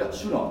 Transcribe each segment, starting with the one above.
じゃあ主の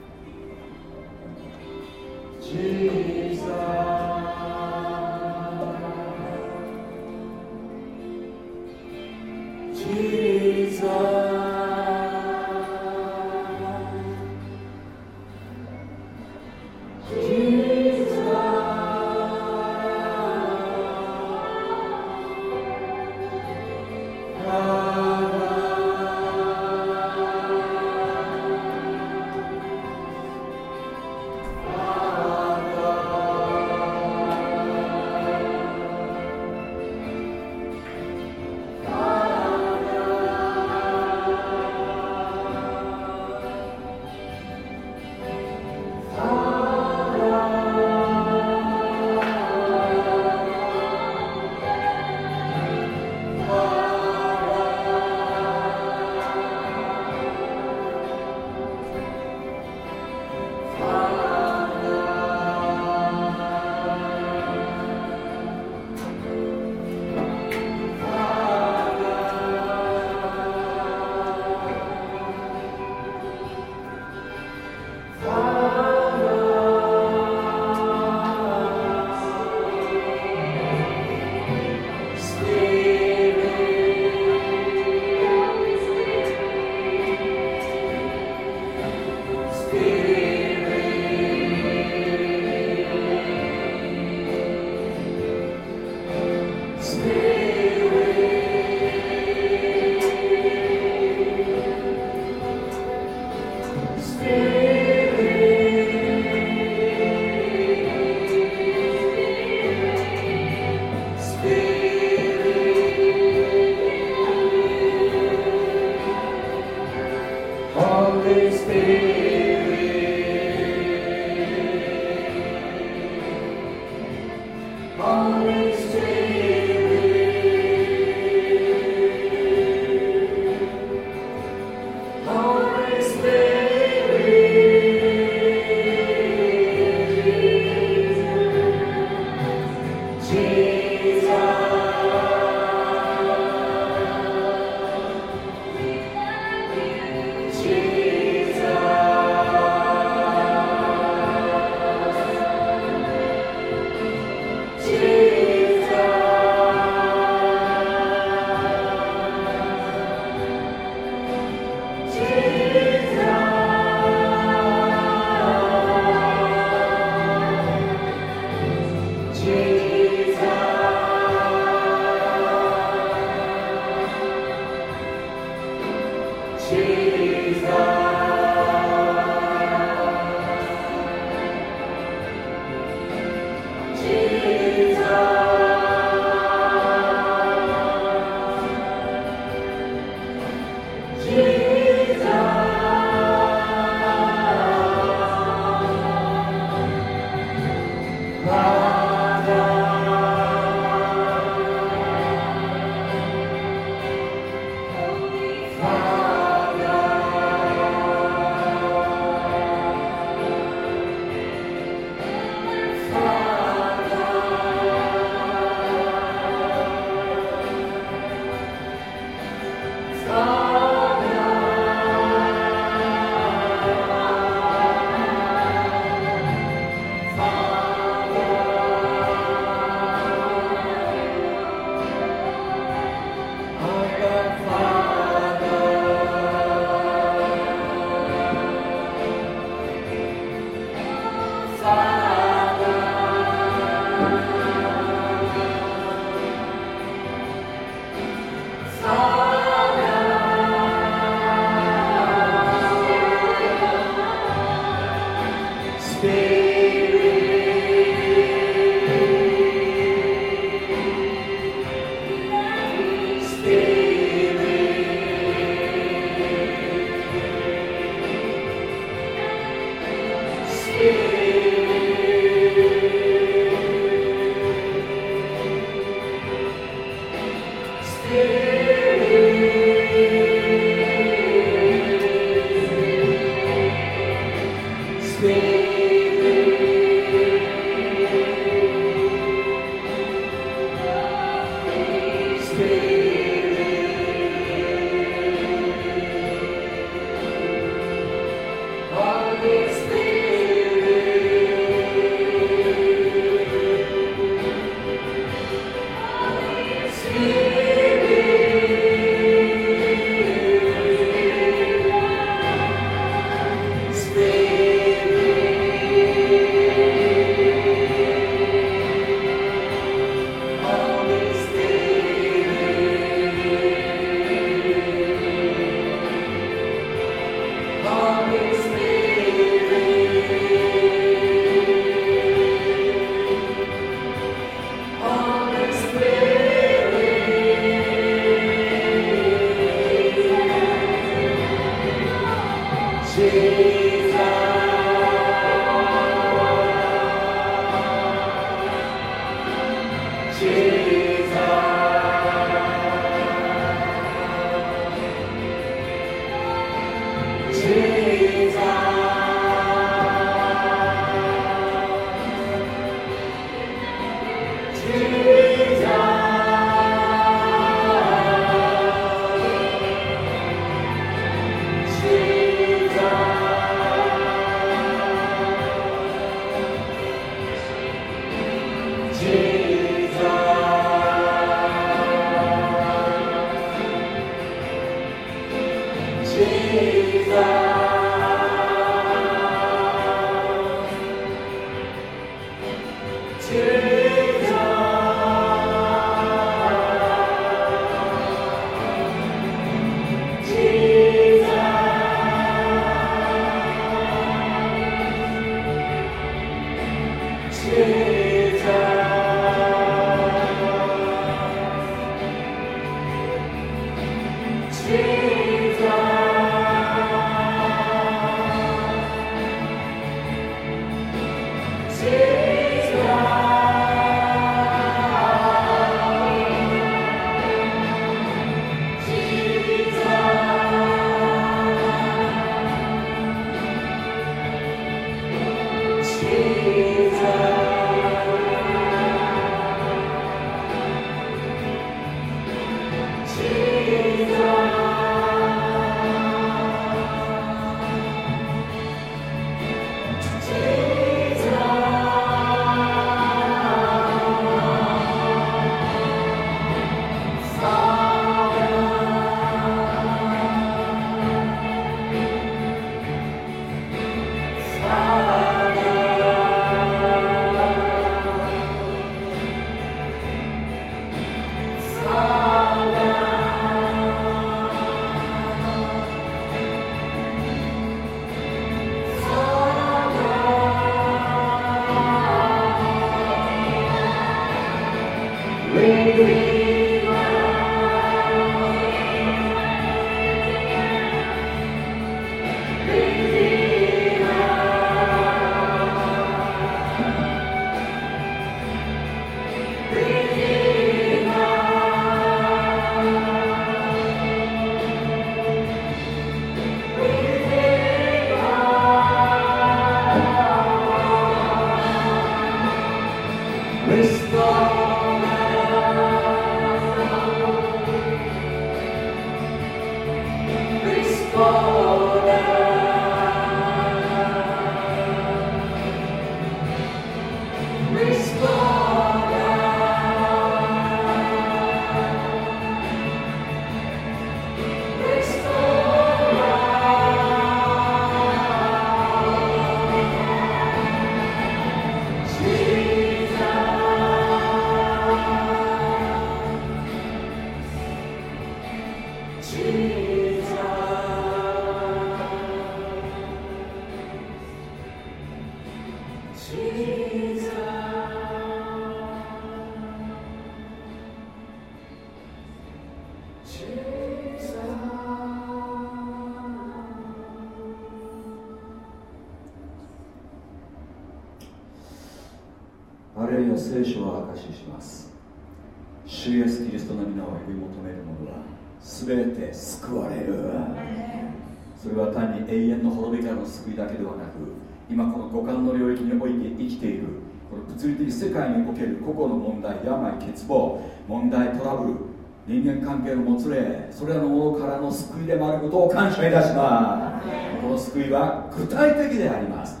今この五感の領域において生きているこの物理的世界における個々の問題病欠乏問題トラブル人間関係のもつれそれらのものからの救いでもあることを感謝いたします。この救いは具体的であります。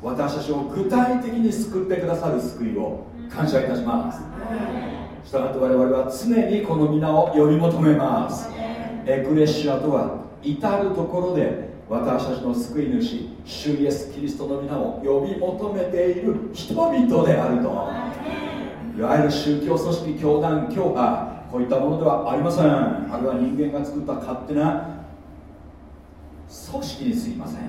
私たちを具体的に救ってくださる救いを感謝いたします。したがって我々は常にこの皆を呼び求めます。エクレシアとは至る所で私たちの救い主主イエス・キリストの皆を呼び求めている人々であると。いわゆる宗教組織教団教派こういったものではありません。あるいは人間が作った勝手な組織にすぎません。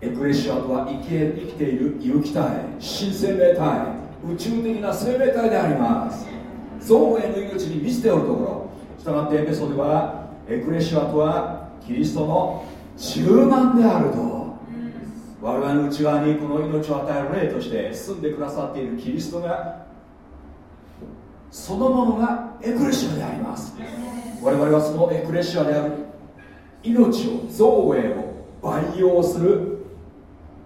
エクレシアとは生き生きている有機体新生命体。宇宙的な生命体であります。造営の命に満ちておるところ。したがってエペソではエクレシアとはキリストの10万であると我々の内側にこの命を与える霊として住んでくださっているキリストがそのものがエクレシアであります。我々はそのエクレシアである命を造営を培養する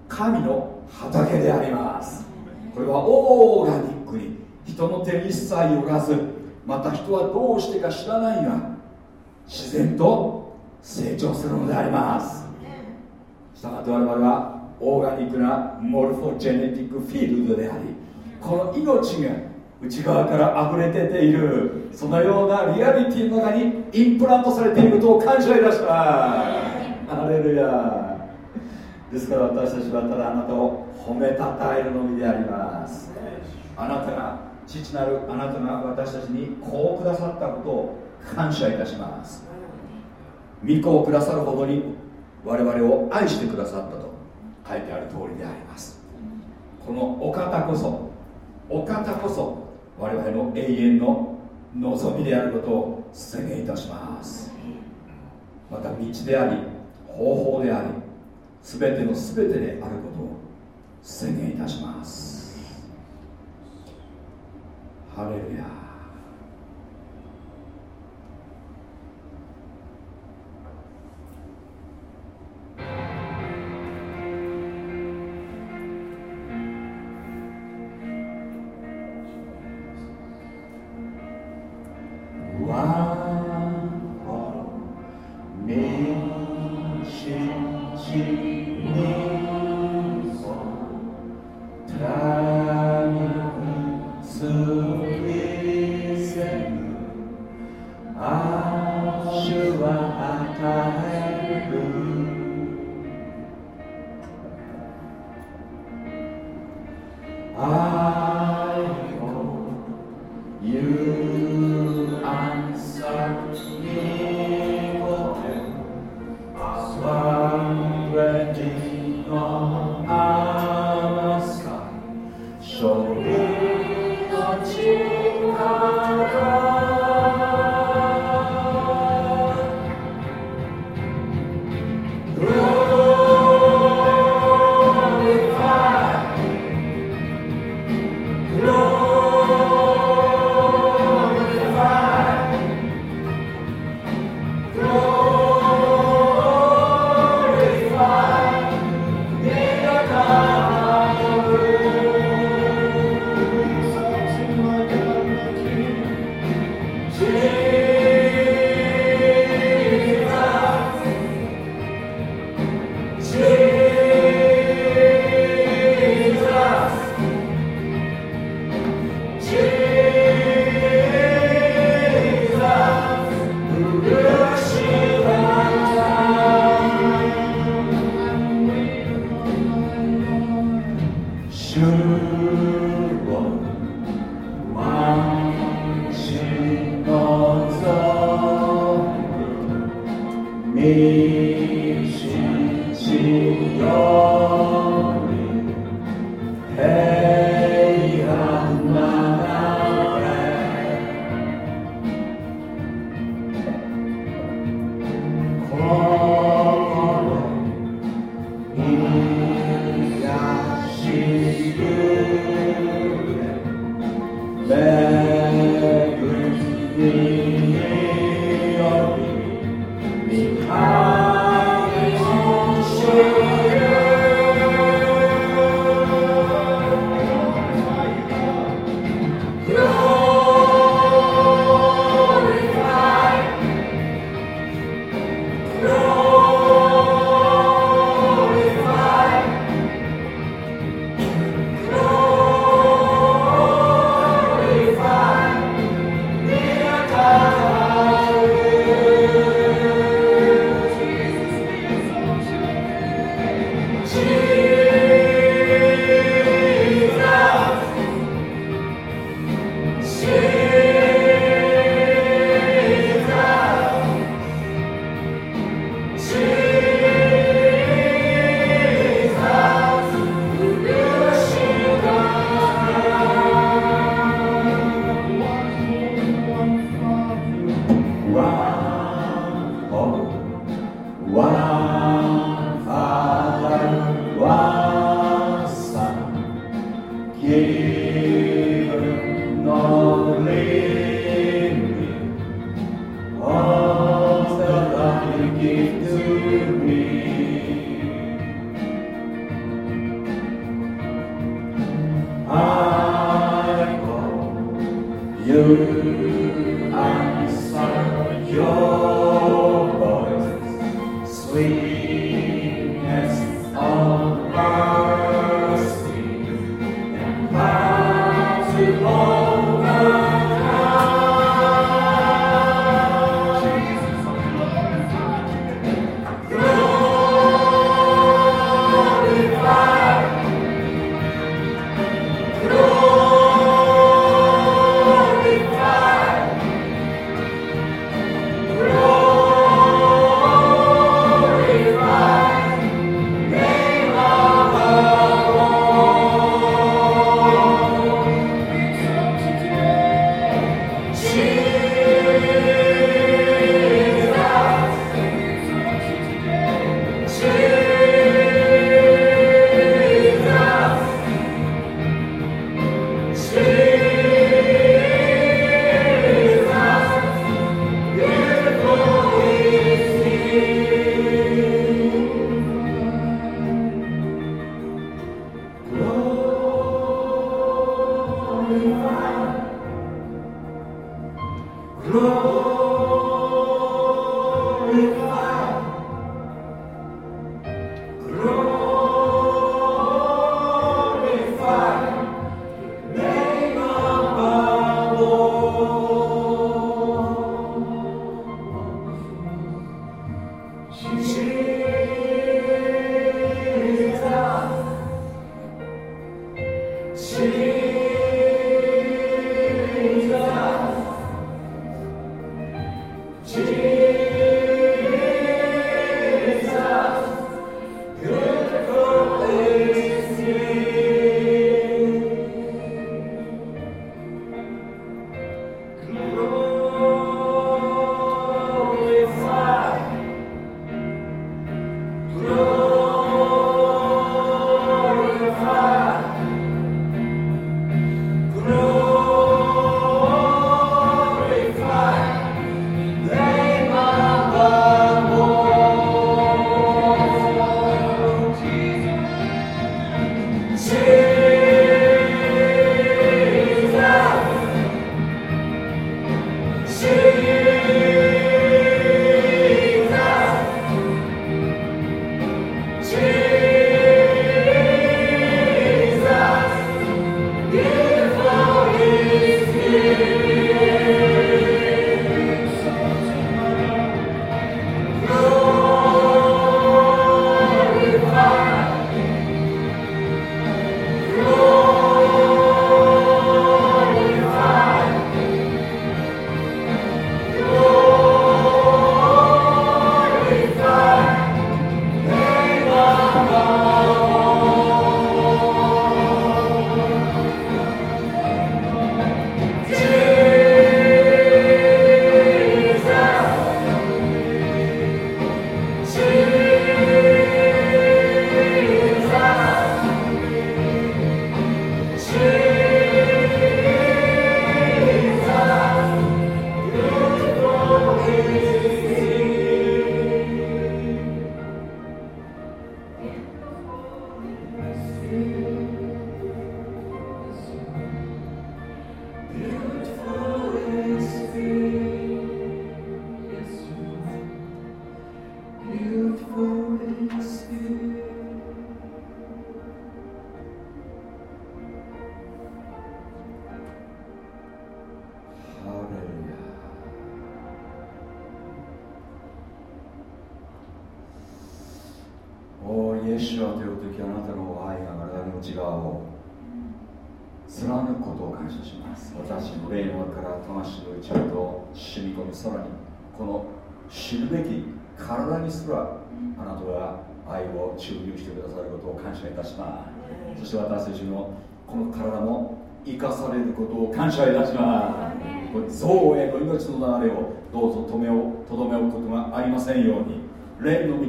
神の畑であります。これはオーガニックに人の手に一切よらずまた人はどうしてか知らないが自然と成長するのであります。したがって我々はオーガニックなモルフォジェネティックフィールドでありこの命が内側から溢れ出ているそのようなリアリティの中にインプラントされていることを感謝いたします。ハレルヤ。ですから私たちはただあなたを褒めたたえるのみであります。あなたが父なるあなたが私たちにこうくださったことを感謝いたします。御子をくださるほどに我々を愛してくださったと書いてある通りであります。このお方こそお方こそ我々の永遠の望みであることを宣言いたします。また道であり方法であり全ての全てであることを宣言いたします。ハレルヤ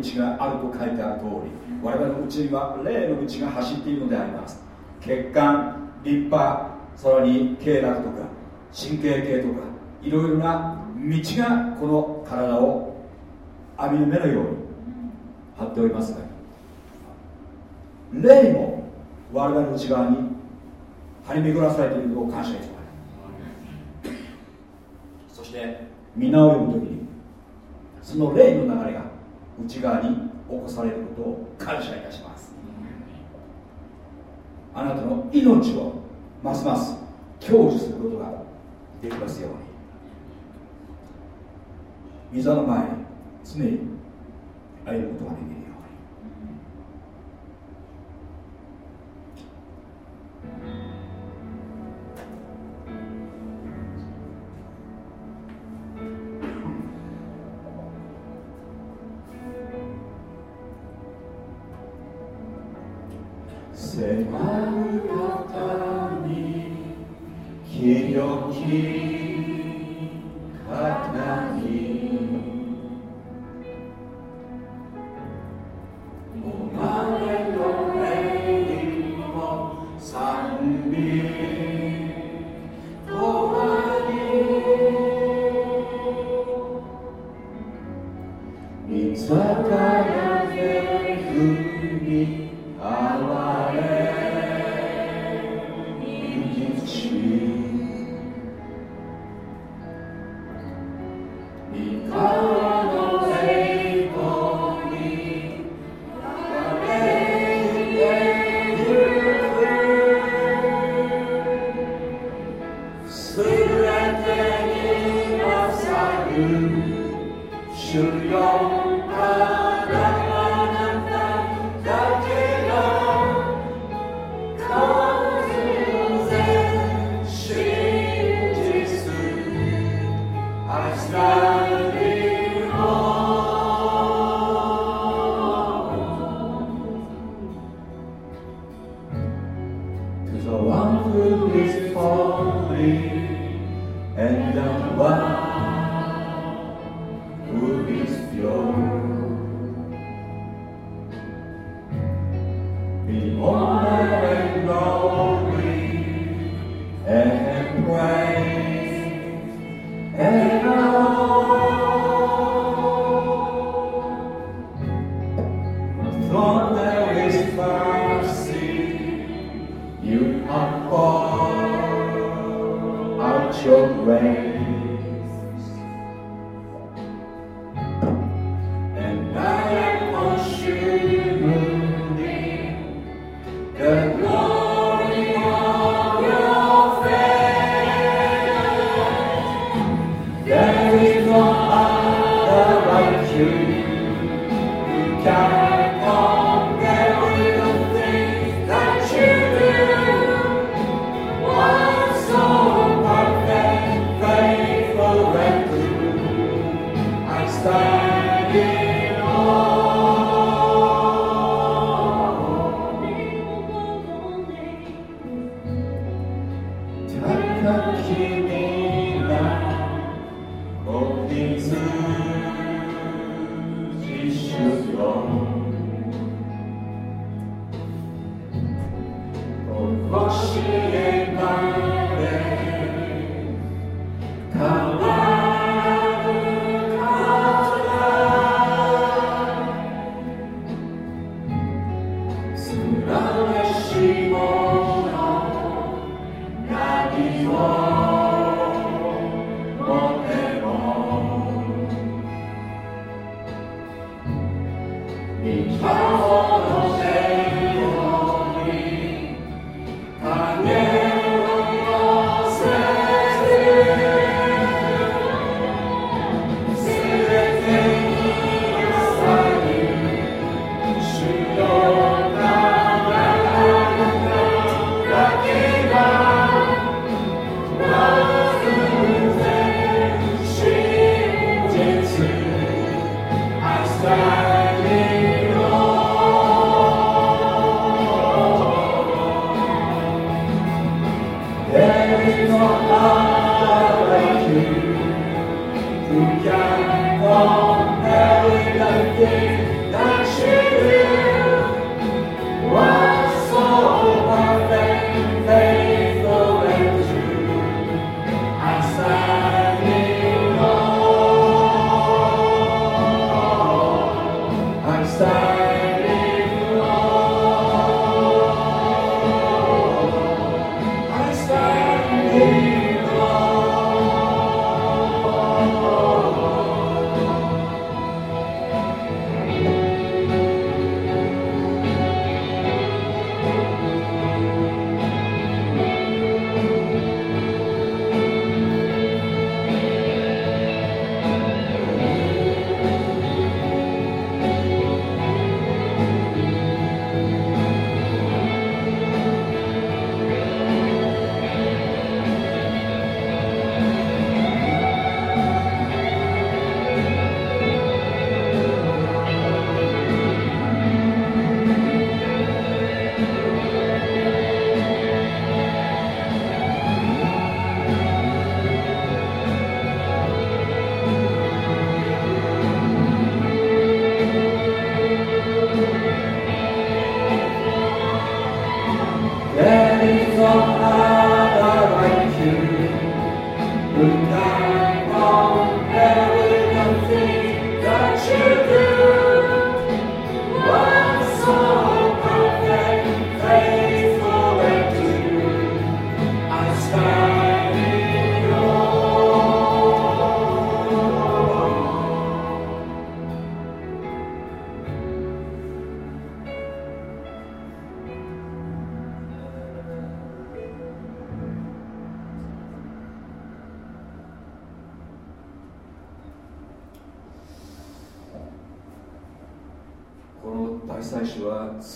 道があると書いてある通り我々のうちには霊の道が走っているのであります。血管立派さらに経絡とか神経系とかいろいろな道がこの体を網の目のように張っておりますが霊も我々の内側に張り巡らされていることを感謝いたします。そして皆を読むときにその霊の流れが内側に起こされることを感謝いたします。あなたの命をますます享受することができますように。膝の前に。常に歩むことができるように。清き方に。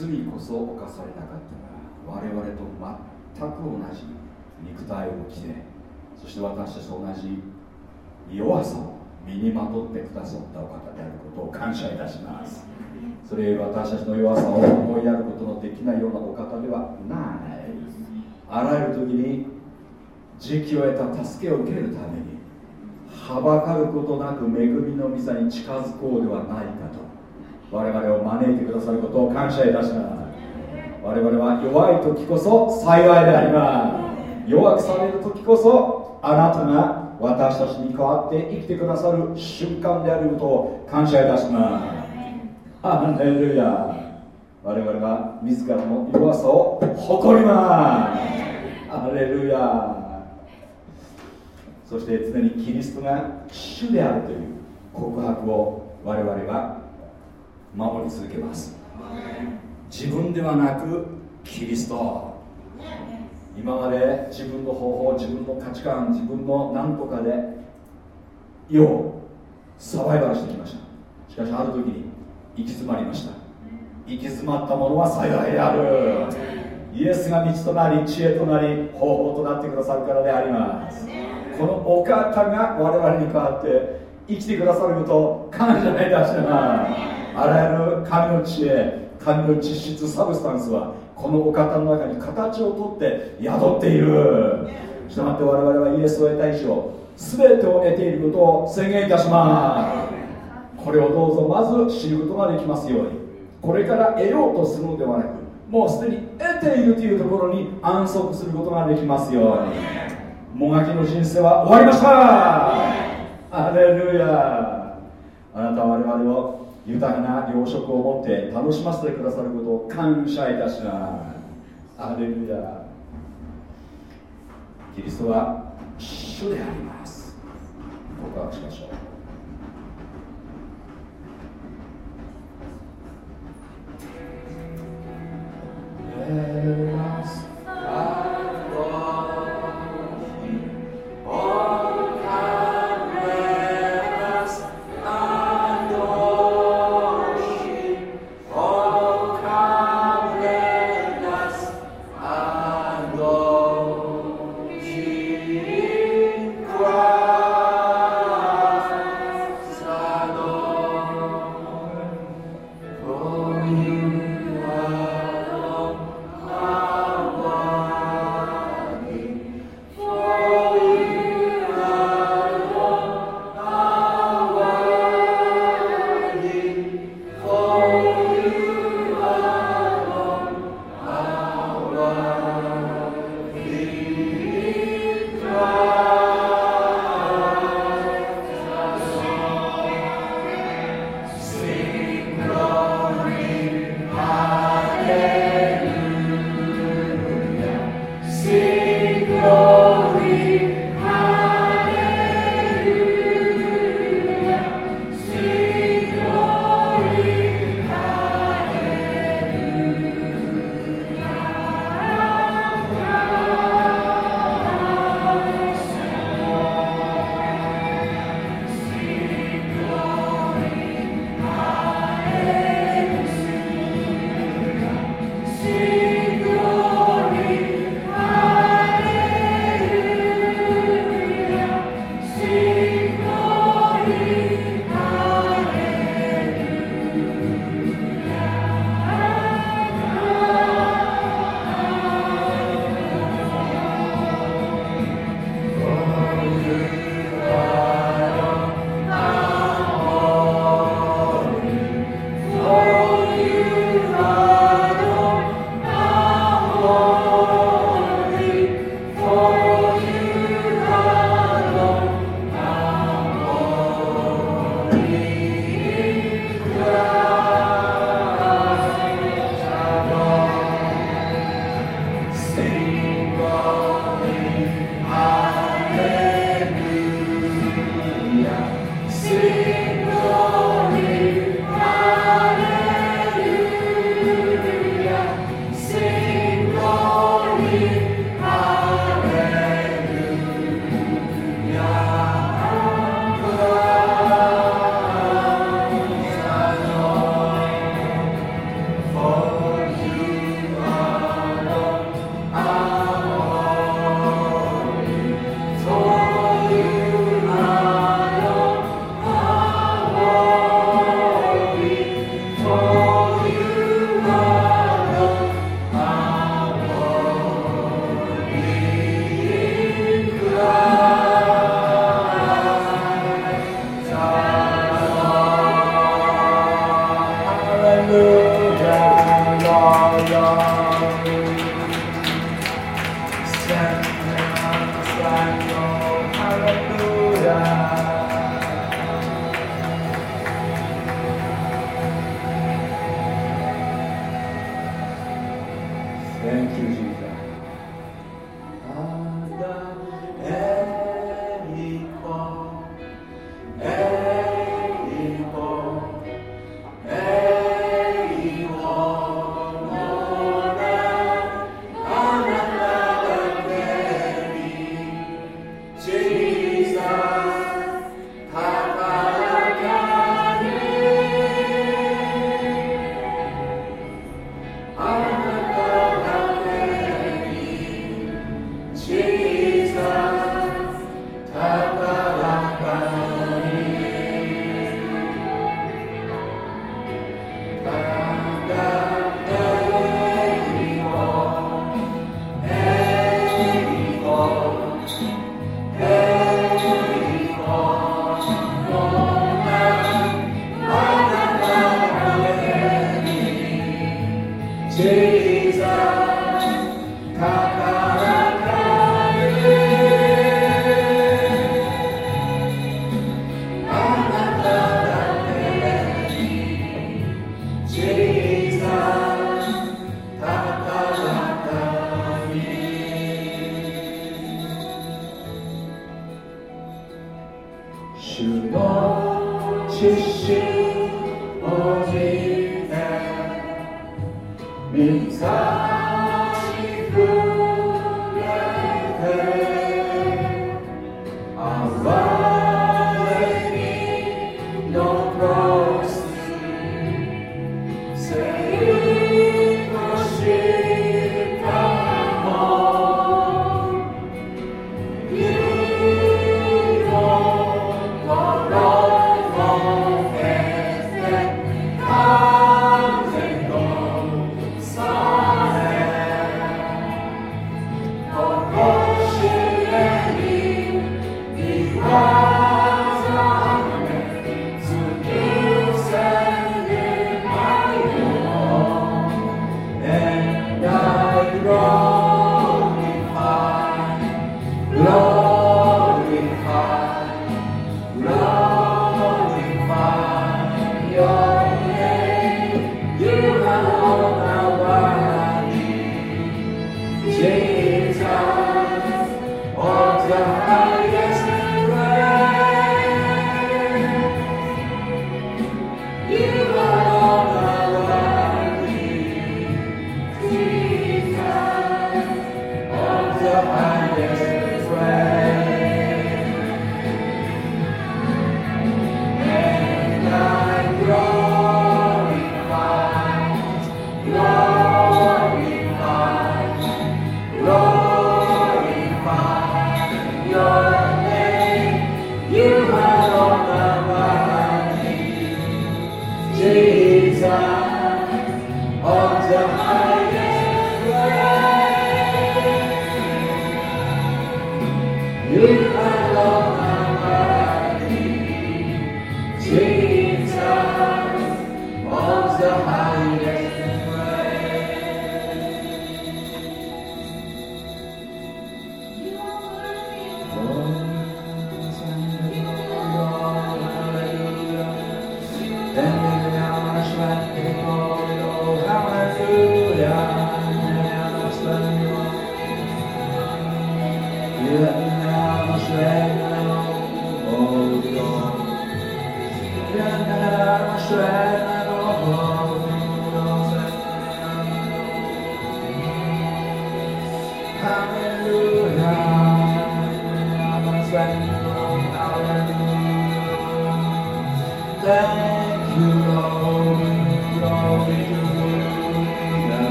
罪こそ犯されなかったが我々と全く同じ肉体を着てそして私たちと同じ弱さを身にまとってくださったお方であることを感謝いたします。それより私たちの弱さを思いやることのできないようなお方ではない。あらゆる時に時期を得た助けを受けるためにはばかることなく恵みの御座に近づこうではないかと。我々を招いてくださることを感謝いたします。我々は弱い時こそ幸いであります。弱くされる時こそあなたが私たちに代わって生きてくださる瞬間であることを感謝いたします。ハレルヤ。我々は自らの弱さを誇ります。ハレルヤ。そして常にキリストが主であるという告白を我々は守り続けます。自分ではなくキリスト。今まで自分の方法自分の価値観自分の何とかで世をサバイバルしてきました。しかしある時に行き詰まりました。行き詰まったものは幸いである。イエスが道となり知恵となり方法となってくださるからであります。このお方が我々に代わって生きてくださることを感謝いたします。あらゆる神の知恵神の実質サブスタンスはこのお方の中に形をとって宿っている。したがって我々はイエスを得た以上全てを得ていることを宣言いたします。これをどうぞまず知ることができますように。これから得ようとするのではなくもうすでに得ているというところに安息することができますように。もがきの人生は終わりました。アレルヤ。あなたは我々を豊かな養殖を持って楽しませてくださることを感謝いたします。アレルヤ。キリストは主であります。告白しましょう。Let us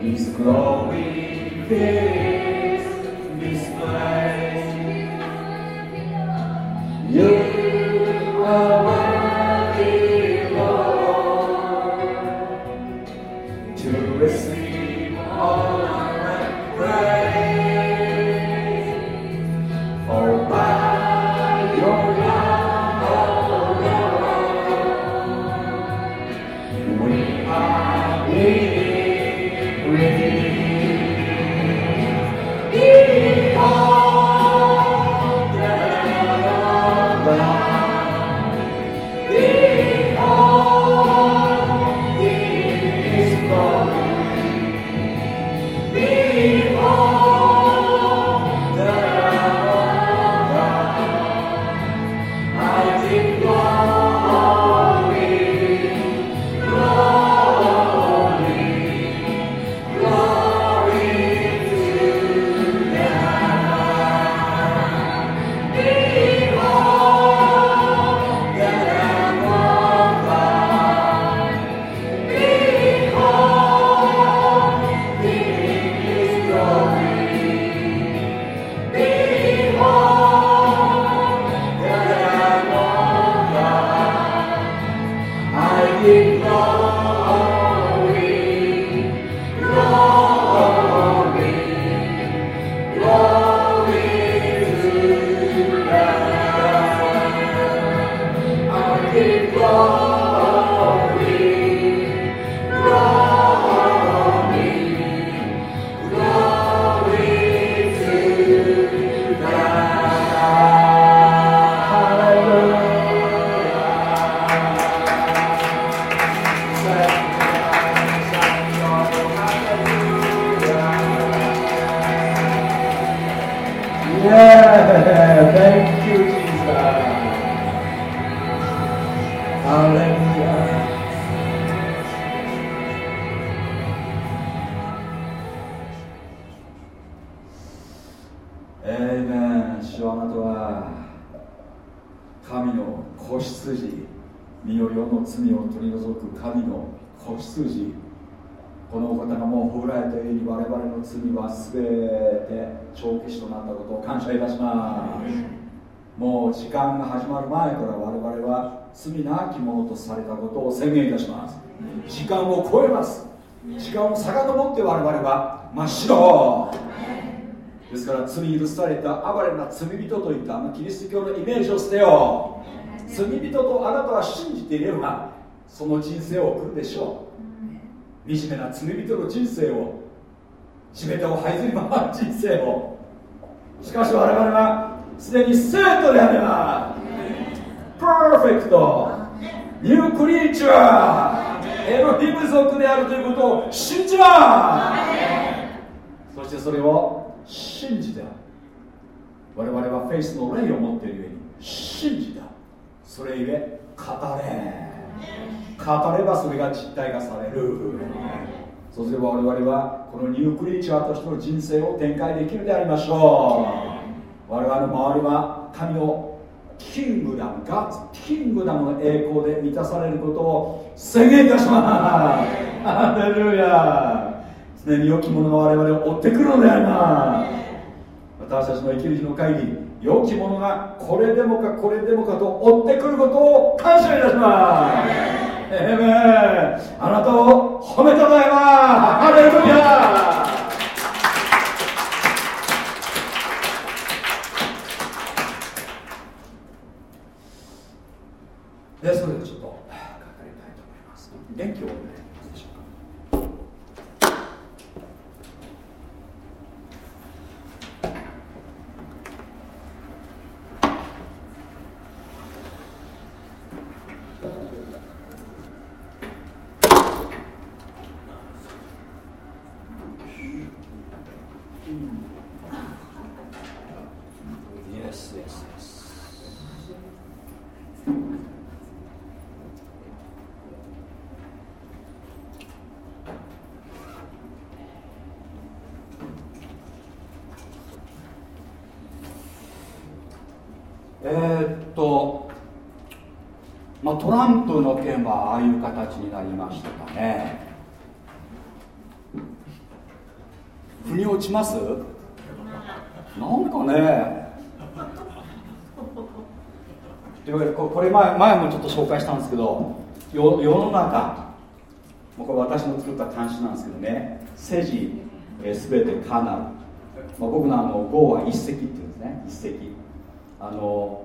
His glory fills. まる前から我々は罪なきものとされたことを宣言いたします。時間を超えます。時間を遡って我々は真っ白。ですから罪許された哀れな罪人といったあのキリスト教のイメージを捨てよう。罪人とあなたは信じていればその人生を送るでしょう。惨めな罪人の人生を地べたを這いずり回る人生を。しかし我々はすでに saint であれば perfect new creature エロヒム族であるということを信じまそしてそれを信じた我々はフェイスの霊を持っているように信じたそれゆえ語れ。語ればそれが実体化される。そうすれば我々はこのニュークリーチャーとしての人生を展開できるでありましょう。我々の周りは神のキングダムガッツキングダムの栄光で満たされることを宣言いたします。ハレルヤ。常に良きものが我々を追ってくるのであります私たちの生きる日の会議良きものがこれでもかこれでもかと追ってくることを感謝いたします。あなたを褒めたたえます。ハレルヤでそれでちょっと語りたいと思い電気をね願いしましょう Yes, yes, yes. えー、っと、まあ、トランプの件はああいう形になりましたかね。腑に落ちます？なんかね。というわけでこれ前前もちょっと紹介したんですけど世の中これ私の作った監視なんですけどね。世事、えー、全てカナル、まあ、僕のあの「ゴーは一石っていうんですね。一石あの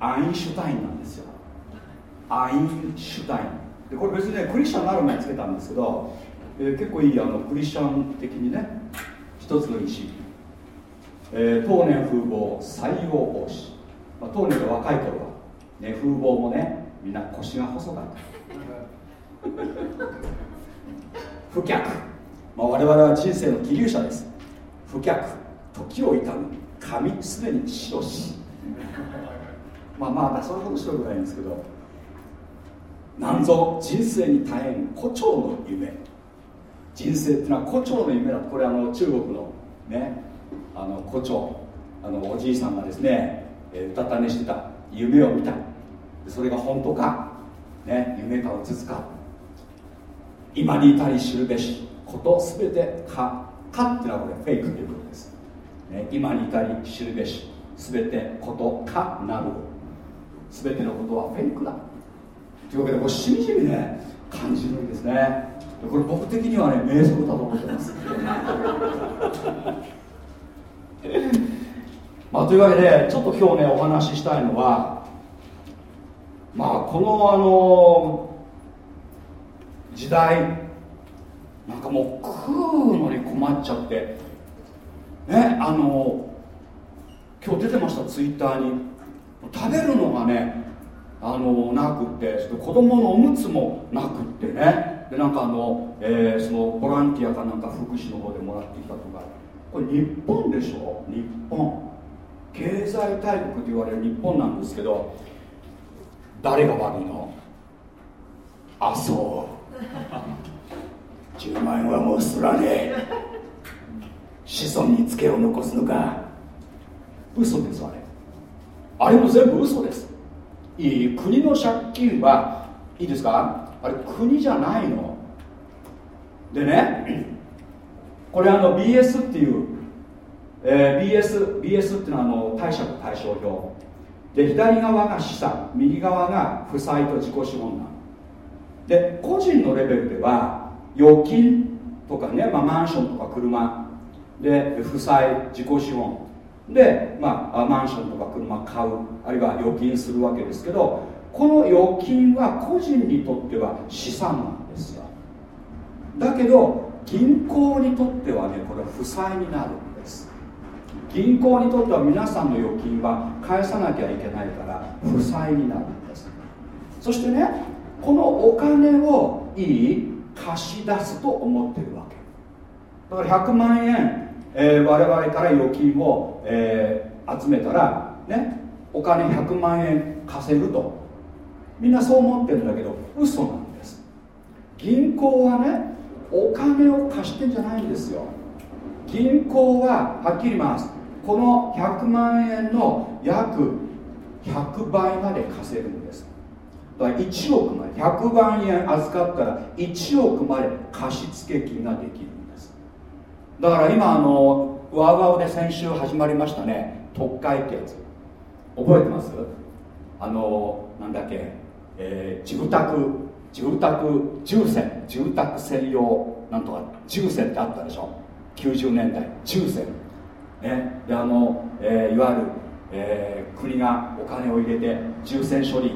アインシュタインなんですよ。アインシュタイン。でこれ別にねクリスチャンになる前につけたんですけど、えー、結構いいあのクリスチャン的にね一つの石、えー、当年風貌採用帽子、まあ、当年が若い頃は、ね、風貌もねみんな腰が細かった。不脚、まあ、我々は人生の気流者です。不脚時を悼む。髪すでに白し。まあまあそれほど白くないんですけどなんぞ人生に大変胡蝶の夢。人生っていうのは胡蝶の夢だ。これあの中国のねあの胡蝶あのおじいさんがですね、えー、うたた寝してた夢を見た。それが本当か、ね、夢かうつつか。今に至り知るべしことすべてかかっていうのはこれフェイクということです、ね、今に至り知るべしすべてことかなる。すべてのことはフェイクだ。というわけでこれしみじみね感じるんですね。これ僕的にはね瞑想だと思ってます。まあ、というわけでちょっと今日ねお話ししたいのはまあこのあの時代なんかもう食うのに困っちゃってねあの今日出てましたツイッターに。食べるのがねあのなくって子供のおむつもなくってね。でなんかあの、えー、そのボランティアかなんか福祉の方でもらってきたとか。これ日本でしょ？日本。経済大国と言われる日本なんですけど誰が悪いの？あそう10万円はもうすらねえ。子孫にツケを残すのか。嘘ですあれ。あれも全部嘘です。いい国の借金はいいですか？あれ国じゃないの？でね これあの BS っていう、えー、BS, BS っていうのはあの貸借対照表。で左側が資産右側が負債と自己資本なので個人のレベルでは預金とかね、まあ、マンションとか車。で負債自己資本。で、まあ、マンションとか車買うあるいは預金するわけですけどこの預金は個人にとっては資産なんですよ。だけど銀行にとってはねこれは負債になるんです。銀行にとっては皆さんの預金は返さなきゃいけないから負債になるんです。そしてねこのお金をいい貸し出すと思ってるわけ。だから100万円えー、我々から預金を、えー、集めたらねお金100万円貸せると。みんなそう思ってるんだけど嘘なんです。銀行はねお金を貸してんじゃないんですよ。銀行ははっきり言います。この100万円の約100倍まで貸せるんです。だから1億まで100万円預かったら1億まで貸付金ができる。だから今あのワウワウで先週始まりましたね。特会ってやつ覚えてます？あのなんだっけ、えー、住宅。住宅住専住宅専用。なんとか住専ってあったでしょ？90年代。住専ね。であの、えー、いわゆる、えー、国がお金を入れて重戦処理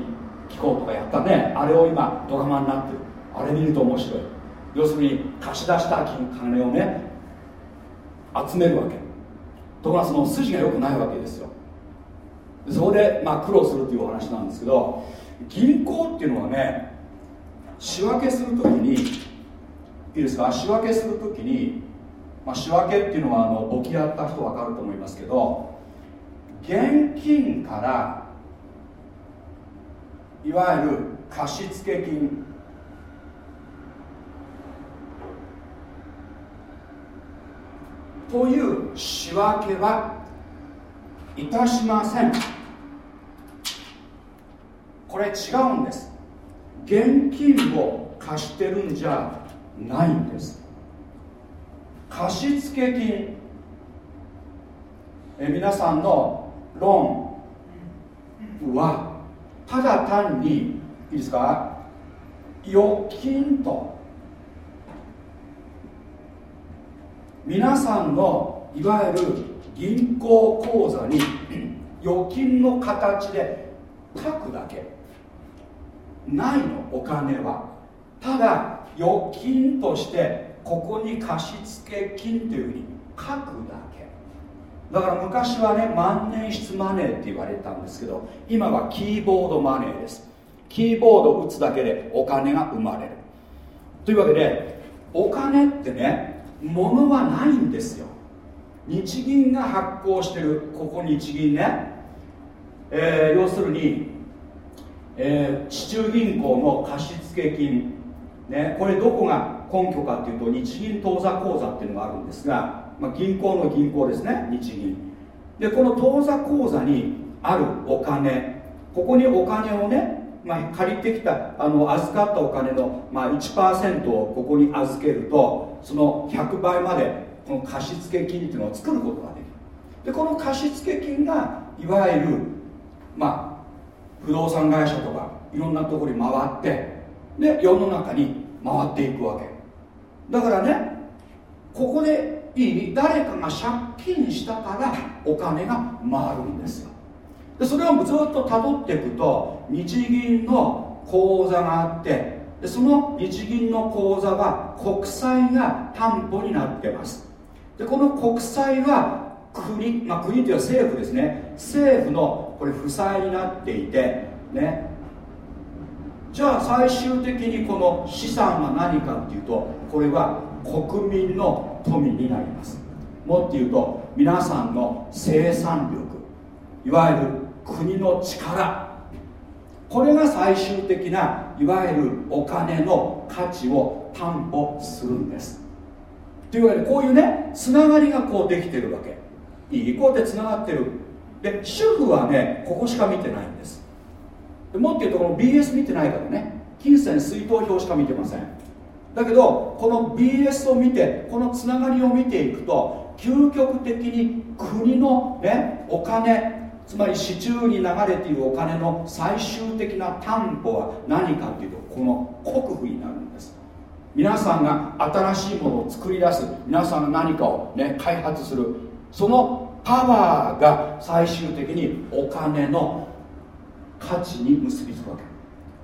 機構とかやったね。あれを今ドラマになってる。あれ見ると面白い。要するに貸し出した金金をね集めるわけ。ところがその筋が良くないわけですよ。そこで、まあ、苦労するというお話なんですけど銀行っていうのはね仕分けするときにいいですか？仕分けするときに、まあ、仕分けっていうのはあの簿記やった人分かると思いますけど現金からいわゆる貸付金という仕分けはいたしません。これ違うんです。現金を貸してるんじゃないんです。貸付金。え皆さんのローンはただ単にいいですか？預金と。皆さんのいわゆる銀行口座に 預金の形で書くだけ。ないのお金は。ただ預金としてここに貸付金というふうに書くだけ。だから昔はね万年筆マネーって言われたんですけど今はキーボードマネーです。キーボードを打つだけでお金が生まれる。というわけでお金ってね物はないんですよ。日銀が発行してる。ここ日銀ね、えー、要するに、えー、市中銀行の貸付金、ね、これどこが根拠かっていうと日銀当座口座っていうのがあるんですが、まあ、銀行の銀行ですね日銀。でこの当座口座にあるお金。ここにお金をねまあ、借りてきたあの預かったお金の、まあ、1%をここに預けるとその100倍までこの貸付金っていうのを作ることができる。でこの貸付金がいわゆるまあ不動産会社とかいろんなところに回ってで世の中に回っていくわけ。だからねここでいい誰かが借金したからお金が回るんですよ。でそれをずっとたどっていくと日銀の口座があってでその日銀の口座は国債が担保になってます。でこの国債は国、まあ、国というのは政府ですね。政府のこれ負債になっていてね。じゃあ最終的にこの資産は何かっていうとこれは国民の富になります。もっと言うと皆さんの生産力。いわゆる国の力。これが最終的ないわゆるお金の価値を担保するんです。というわけでこういうねつながりがこうできてるわけ。いいこうやってつながってる。で主婦はねここしか見てないんです。でもっと言うとこの BS 見てないからね。金銭水筒表しか見てません。だけどこの BS を見てこのつながりを見ていくと究極的に国のねお金つまり市中に流れているお金の最終的な担保は何かというとこの国富になるんです。皆さんが新しいものを作り出す皆さんが何かを、ね、開発する。そのパワーが最終的にお金の価値に結びつくわけ。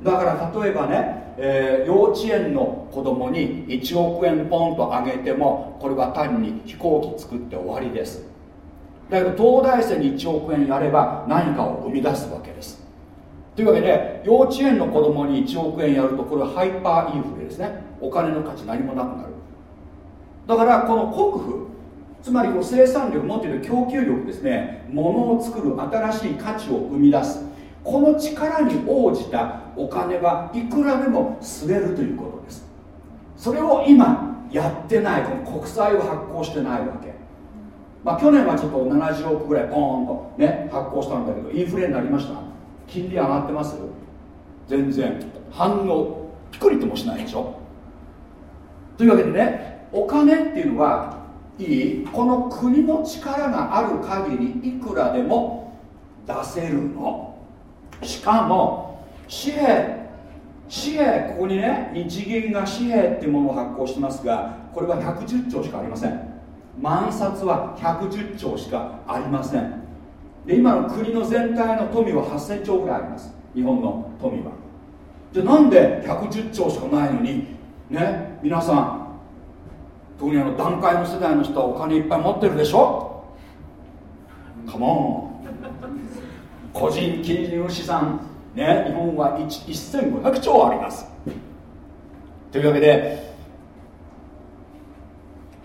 だから例えばね、えー、幼稚園の子供に1億円ポンとあげてもこれは単に飛行機作って終わりです。だけど東大生に1億円やれば何かを生み出すわけです。というわけで幼稚園の子供に1億円やるとこれはハイパーインフレですね。お金の価値何もなくなる。だからこの国富つまりこの生産力持っている供給力ですね。物を作る新しい価値を生み出す。この力に応じたお金はいくらでも吸えるということです。それを今やってないこの国債を発行してないわけ。まあ、去年はちょっと70億ぐらいポーンと、ね、発行したんだけどインフレになりました。金利上がってます？全然。反応ピクリともしないでしょ？というわけでねお金っていうのはいいこの国の力がある限りいくらでも出せるの。しかも紙幣紙幣ここにね日銀が紙幣っていうものを発行してますがこれは110兆しかありません。万札は110兆しかありません。で今の国の全体の富は8000兆ぐらいあります。日本の富は。じゃあなんで110兆しかないのにね皆さん特にあの段階の世代の人はお金いっぱい持ってるでしょ？カモン個人金融資産ね日本は1500兆あります。というわけで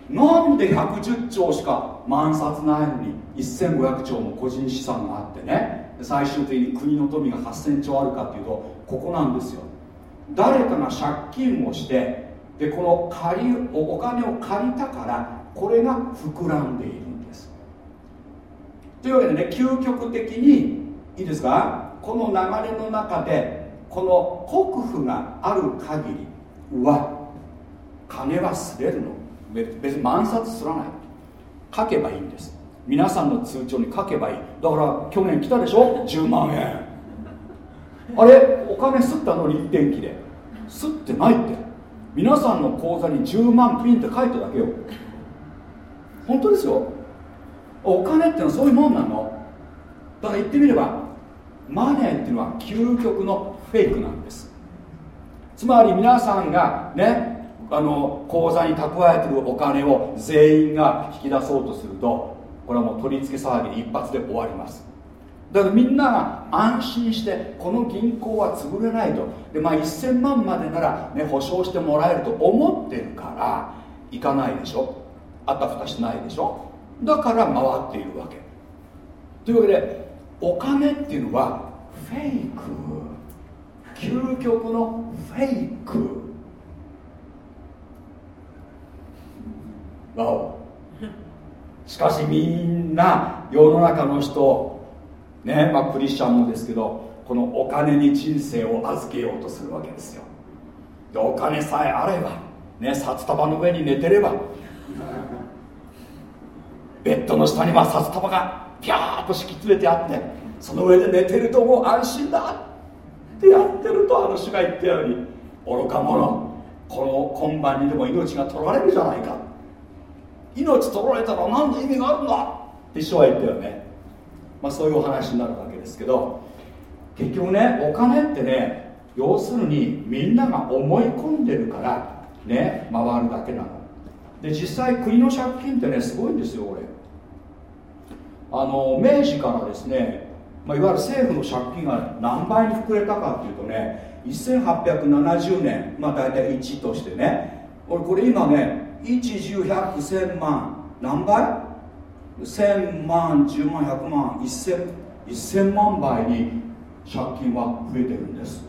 なんで110兆しか万札ないのに1500兆の個人資産があってね。最終的に国の富が8000兆あるかっていうとここなんですよ。誰かが借金をしてでこの借りお金を借りたからこれが膨らんでいるんです。というわけでね究極的にいいですか？この流れの中でこの国府がある限りは金はすれるの。別に満札すらない。書けばいいんです。皆さんの通帳に書けばいい。だから去年来たでしょ？10万円。あれ？お金すったのに？電気で。すってないって。皆さんの口座に10万ピンって書いただけよ。本当ですよ。お金ってのはそういうもんなの。だから言ってみればマネーっていうのは究極のフェイクなんです。つまり皆さんがねあの口座に蓄えてるお金を全員が引き出そうとするとこれはもう取り付け騒ぎで一発で終わります。だからみんなが安心してこの銀行は潰れないと。で、まあ、1000万までなら、ね、保証してもらえると思ってるから行かないでしょ。あたふたしないでしょ。だから回っているわけ。というわけでお金っていうのはフェイク。究極のフェイク。わお。しかしみんな世の中の人ねまあクリスチャンもですけどこのお金に人生を預けようとするわけですよ。でお金さえあればね札束の上に寝てればベッドの下には札束がピャーッと敷き詰めてあってその上で寝てるともう安心だってやってるとあの主が言ったように愚か者この今晩にでも命が取られるじゃないか。命取られたら何の意味があるんだ？って一緒は言ったよね、まあ、そういうお話になるわけですけど結局ねお金ってね要するにみんなが思い込んでるからね回るだけなの。で実際国の借金ってねすごいんですよこれ。あの明治からですね、まあ、いわゆる政府の借金が何倍に膨れたかっていうとね1870年まあ大体1としてね俺これ今ね1、10、100、万。何倍 ?1000 万、10万、100万、1000, 万倍に借金は増えてるんです。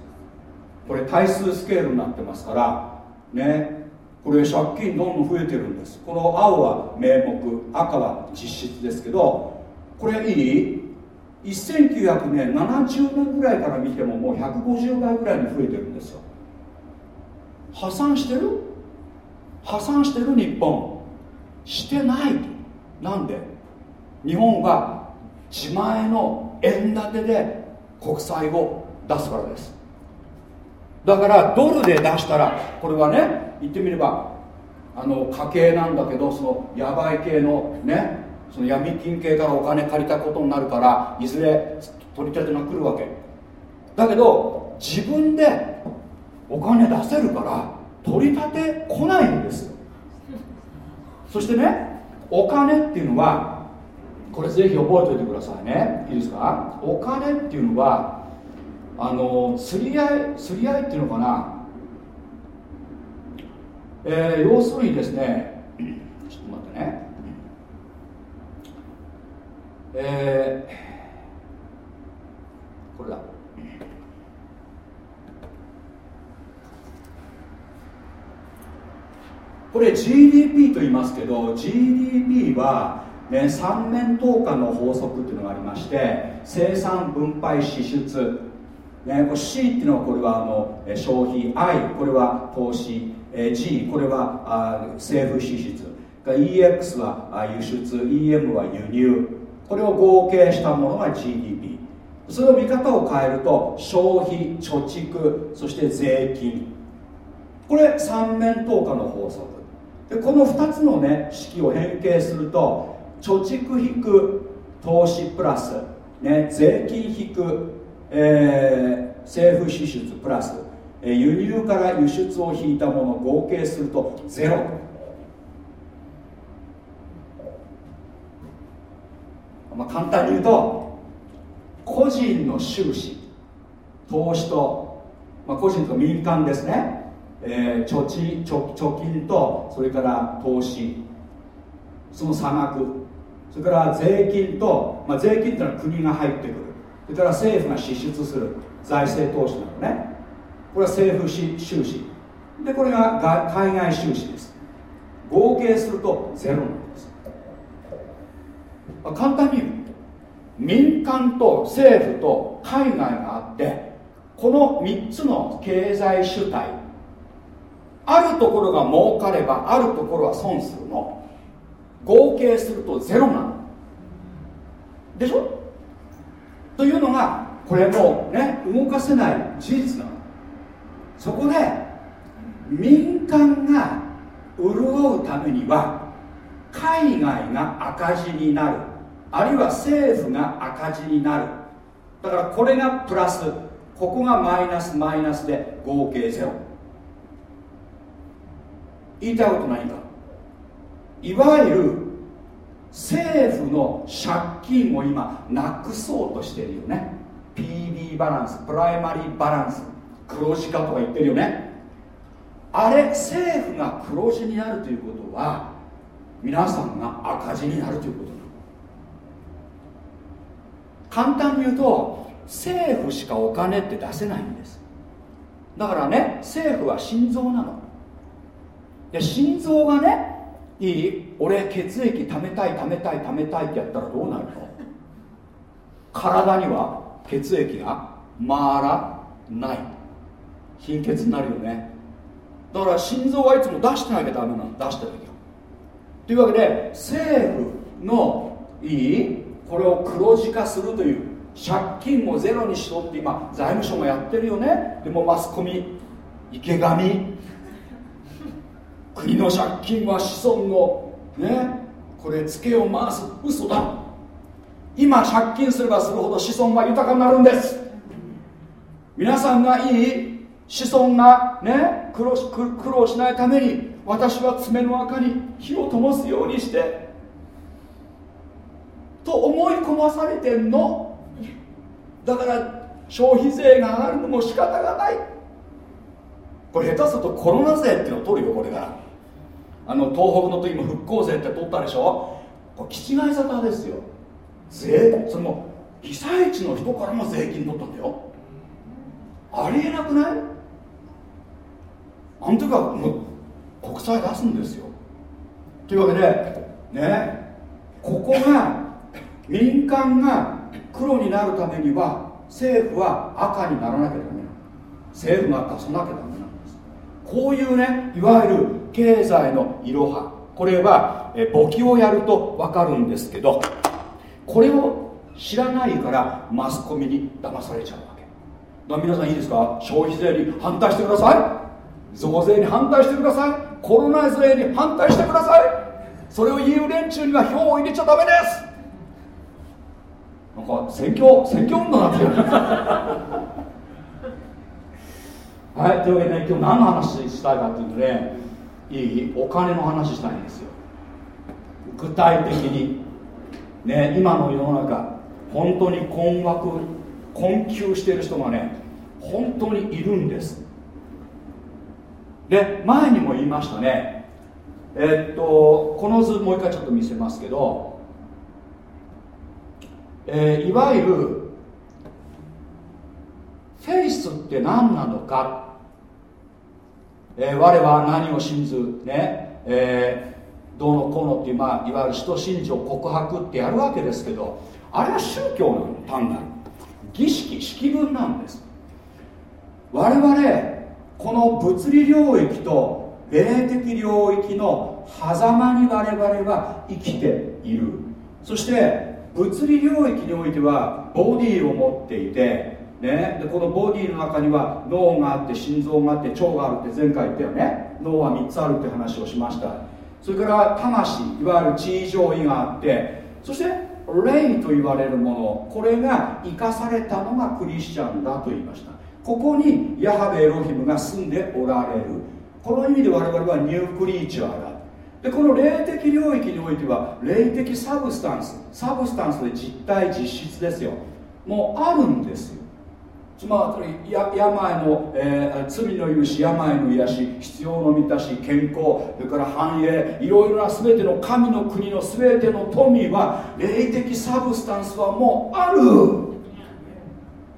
これ対数スケールになってますからね。これ借金どんどん増えてるんです。この青は名目赤は実質ですけどこれいい？1900年70年ぐらいから見てももう150倍ぐらいに増えてるんですよ。破産してる？破産してる日本。してないなんで？日本は自前の円建てで国債を出すからです。だからドルで出したらこれはね言ってみればあの家計なんだけどそのヤバい系のねその闇金系からお金借りたことになるからいずれ取り立てが来るわけ。だけど自分でお金出せるから取り立て来ないんですそしてねお金っていうのはこれぜひ覚えておいてくださいね。いいですか？お金っていうのはあの釣り合い釣り合いっていうのかな？えー、要するにですねちょっと待ってね。えー、これだこれ GDP と言いますけど GDP は、ね、三面投下の法則っていうのがありまして生産分配支出、ね、これ C っていうのはこれはあの消費。I これは投資。G これはあ政府支出。EX は輸出。EM は輸入。これを合計したものが GDP それを見方を変えると消費貯蓄そして税金。これ三面投下の法則。でこの2つのね式を変形すると貯蓄引く投資プラス、ね、税金引く、えー、政府支出プラス、えー、輸入から輸出を引いたものを合計するとゼロ。まあ、簡単に言うと個人の収支投資と、まあ、個人と民間ですね。えー、貯金貯貯金とそれから投資。その差額。それから税金と、まあ、税金っていうのは国が入ってくる。それから政府が支出する。財政投資なのね。これは政府収支。でこれが海外収支です。合計するとゼロなんです、まあ、簡単に言う。民間と政府と海外があってこの3つの経済主体あるところが儲かればあるところは損するの。合計するとゼロなのでしょ？というのがこれもね動かせない事実なの。そこで民間が潤うためには海外が赤字になる。あるいは政府が赤字になる。だからこれがプラス。ここがマイナスマイナスで合計ゼロ。言いたいこと何か？いわゆる政府の借金を今なくそうとしてるよね。PB バランスプライマリーバランス黒字化とか言ってるよね。あれ政府が黒字になるということは皆さんが赤字になるということ簡単に言うと政府しかお金って出せないんです。だからね政府は心臓なの。で心臓がねいい俺血液貯めたい貯めたい貯めたいってやったらどうなるの？体には血液が回らない。貧血になるよね。だから心臓はいつも出してなきゃダメなの。出してなきゃというわけで政府のいいこれを黒字化するという借金をゼロにしろって今財務省がやってるよね。でもマスコミ池上国の借金は子孫のねこれツケを回す。嘘だ。今借金すればするほど子孫は豊かになるんです。皆さんがいい。子孫がね苦労苦労しないために私は爪の赤に火を灯すようにしてと思い込まされてんの。だから消費税が上がるのも仕方がない。これ下手するとコロナ税っていうのを取るよこれから。あの東北の時も復興税って取ったでしょ？これ気違い沙汰ですよ。税？その被災地の人からも税金取ったんだよ。ありえなくない？あの時はもう国債出すんですよ。というわけでねここが民間が黒になるためには政府は赤にならなきゃダメな政府が出さなきゃダメなんです。こういうねいわゆる経済のいろは。これはえ簿記をやると分かるんですけどこれを知らないからマスコミに騙されちゃうわけ。だ皆さんいいですか？消費税に反対してください。増税に反対してください。コロナ税に反対してください。それを言う連中には票を入れちゃダメです。なんか選挙選挙運動なってる。はいというわけで、ね、今日何の話したいかっていうとねいいお金の話したいんですよ。具体的に。ね今の世の中本当に困惑困窮している人がね本当にいるんです。で前にも言いましたね。え、っとこの図もう一回ちょっと見せますけど、えー、いわゆるフェイスって何なのか、えー、我は何を信ずね、えー、どうのこうのっていう、まあ、いわゆる使徒信条告白ってやるわけですけどあれは宗教なの単なる儀式式文なんです。我々この物理領域と霊的領域の狭間に我々は生きている。そして物理領域においてはボディを持っていて、ね、でこのボディの中には脳があって心臓があって腸があるって前回言ったよね。脳は3つあるって話をしました。それから魂いわゆる地位上位があってそして霊と言われるもの。これが生かされたのがクリスチャンだと言いました。ここにヤハベエロヒムが住んでおられる。この意味で我々はニュークリーチャーだ。でこの霊的領域においては霊的 substance substance で実体実質ですよ。もうあるんですよ。つまり病の、えー、罪の許し病の癒し必要の満たし健康それから繁栄いろいろな全ての神の国の全ての富は霊的 substance はもうある。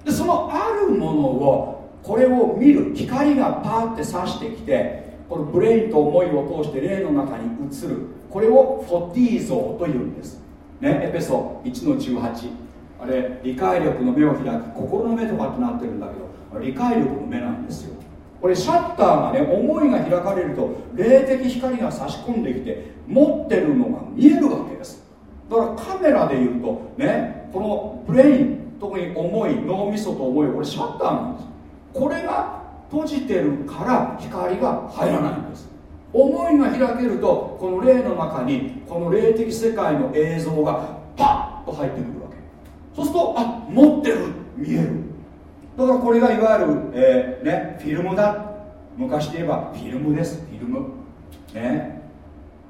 でそのあるものをこれを見る光がパーって差してきてこの brain と思いを通して霊の中に移る。これをフォティー像というんです。ねエペソ1の18あれ理解力の目を開き心の目とかってなってるんだけど理解力の目なんですよ。これシャッターがね思いが開かれると霊的光が差し込んできて持ってるのが見えるわけです。だからカメラで言うとねこのブレイン特に重い脳みそと重いこれシャッターなんです。これが閉じてるから光が入らないんです。思いが開けるとこの霊の中にこの霊的世界の映像がパッと入ってくる。そうするとあ持ってる見える。だからこれがいわゆる、えー、ね、フィルムだ。昔で言えばフィルムです。フィルム。ね。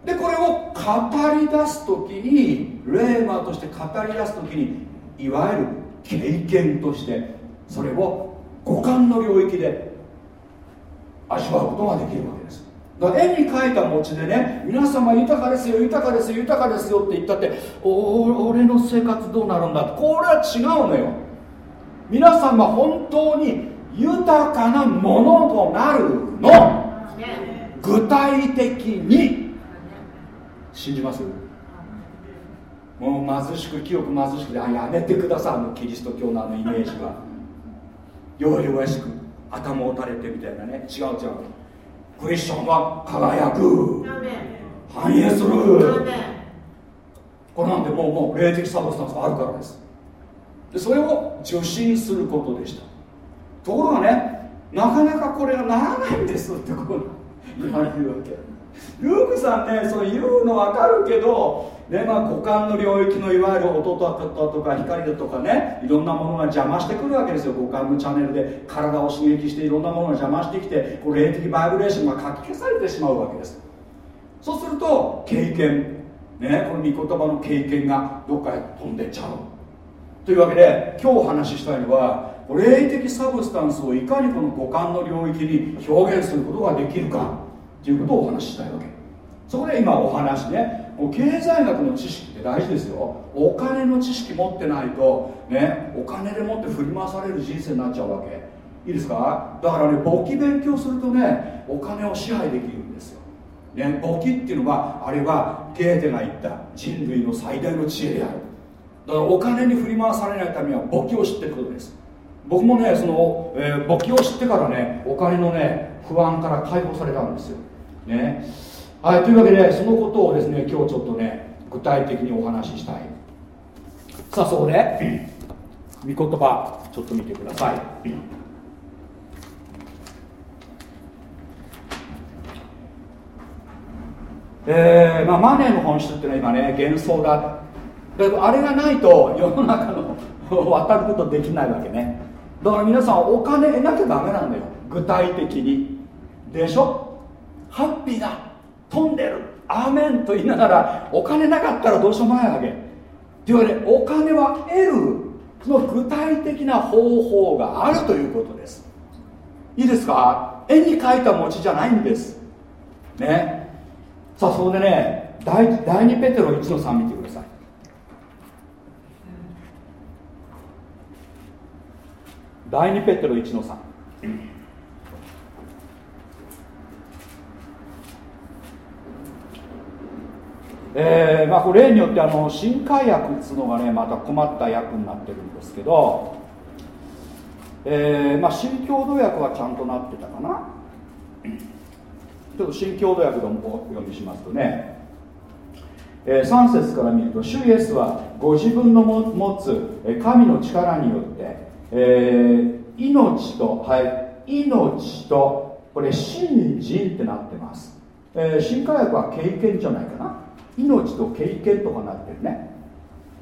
でこれを語り出す時に霊魔として語り出す時にいわゆる経験としてそれを五感の領域で味わうことができるわけです。だ絵に描いた餅でね皆様豊かですよ豊かですよ豊かですよって言ったってお俺の生活どうなるんだこれは違うのよ。皆様本当に豊かなものとなるの。具体的に。信じます？もう貧しく清く貧しくであやめてください。あのキリスト教のあのイメージは。弱々しく頭を垂れてみたいなね。違う違う。クリスチャンは輝く。繁栄する。これなんてもうもう霊的サブスタンスがあるからです。でそれを受信することでした。ところがねなかなかこれがならないんですってこう言われるわけ。ルークさんねそう言うの分かるけどねまあ、五感の領域のいわゆる音だとか光だとかねいろんなものが邪魔してくるわけですよ。五感のチャンネルで体を刺激していろんなものが邪魔してきてこう霊的バイブレーションがかき消されてしまうわけです。そうすると経験。ねこの御言葉の経験がどっかへ飛んでっちゃう。というわけで今日お話ししたいのは霊的サブスタンスをいかにこの五感の領域に表現することができるかということをお話ししたいわけ。そこで今お話ねもう経済学の知識って大事ですよ。お金の知識持ってないとねお金でもって振り回される人生になっちゃうわけ。いいですか？だからね簿記勉強するとねお金を支配できるんですよ、ね、簿記っていうのはあれはゲーテが言った人類の最大の知恵である。だからお金に振り回されないためには簿記を知ってることです。僕もねその、えー、簿記を知ってからねお金のね不安から解放されたんですよ。ね。はいというわけでそのことをですね今日ちょっとね具体的にお話ししたい。さあそこで御言葉ちょっと見てください。えーまあ、マネーの本質っていうのは今ね幻想だ。だけどあれがないと世の中の渡ることできないわけね。だから皆さんお金得なきゃダメなんだよ。具体的に。でしょ？ハッピーだ飛んでる。アーメンと言いながらお金なかったらどうしようもないわけ。というわけでお金は得る。その具体的な方法があるということです。いいですか？絵に描いた餅じゃないんです。ね。さあそこでね第第2ペテロ1の3見てください。第2ペテロ1の3えーまあ、これ例によってあの新海薬っつうのがねまた困った薬になってるんですけど、えーまあ、新共同薬はちゃんとなってたかな。ちょっと新共同薬でもお読みしますとね、えー、3節から見ると主イエスはご自分の持つ神の力によって、えー、命と、はい、命とこれ信心ってなってます、えー、新海薬は経験じゃないかな。命と経験とかなってるね。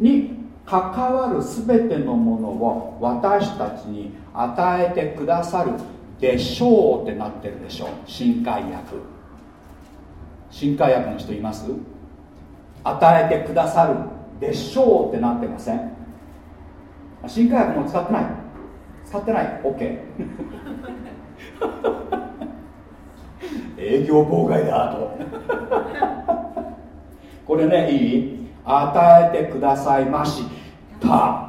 に関わる全てのものを私たちに与えてくださるでしょうってなってるでしょう。新海薬。新海薬の人います？与えてくださるでしょうってなってません？新海薬も使ってない？使ってない？OK 営業妨害だとこれねいい？与えてくださいまし。た。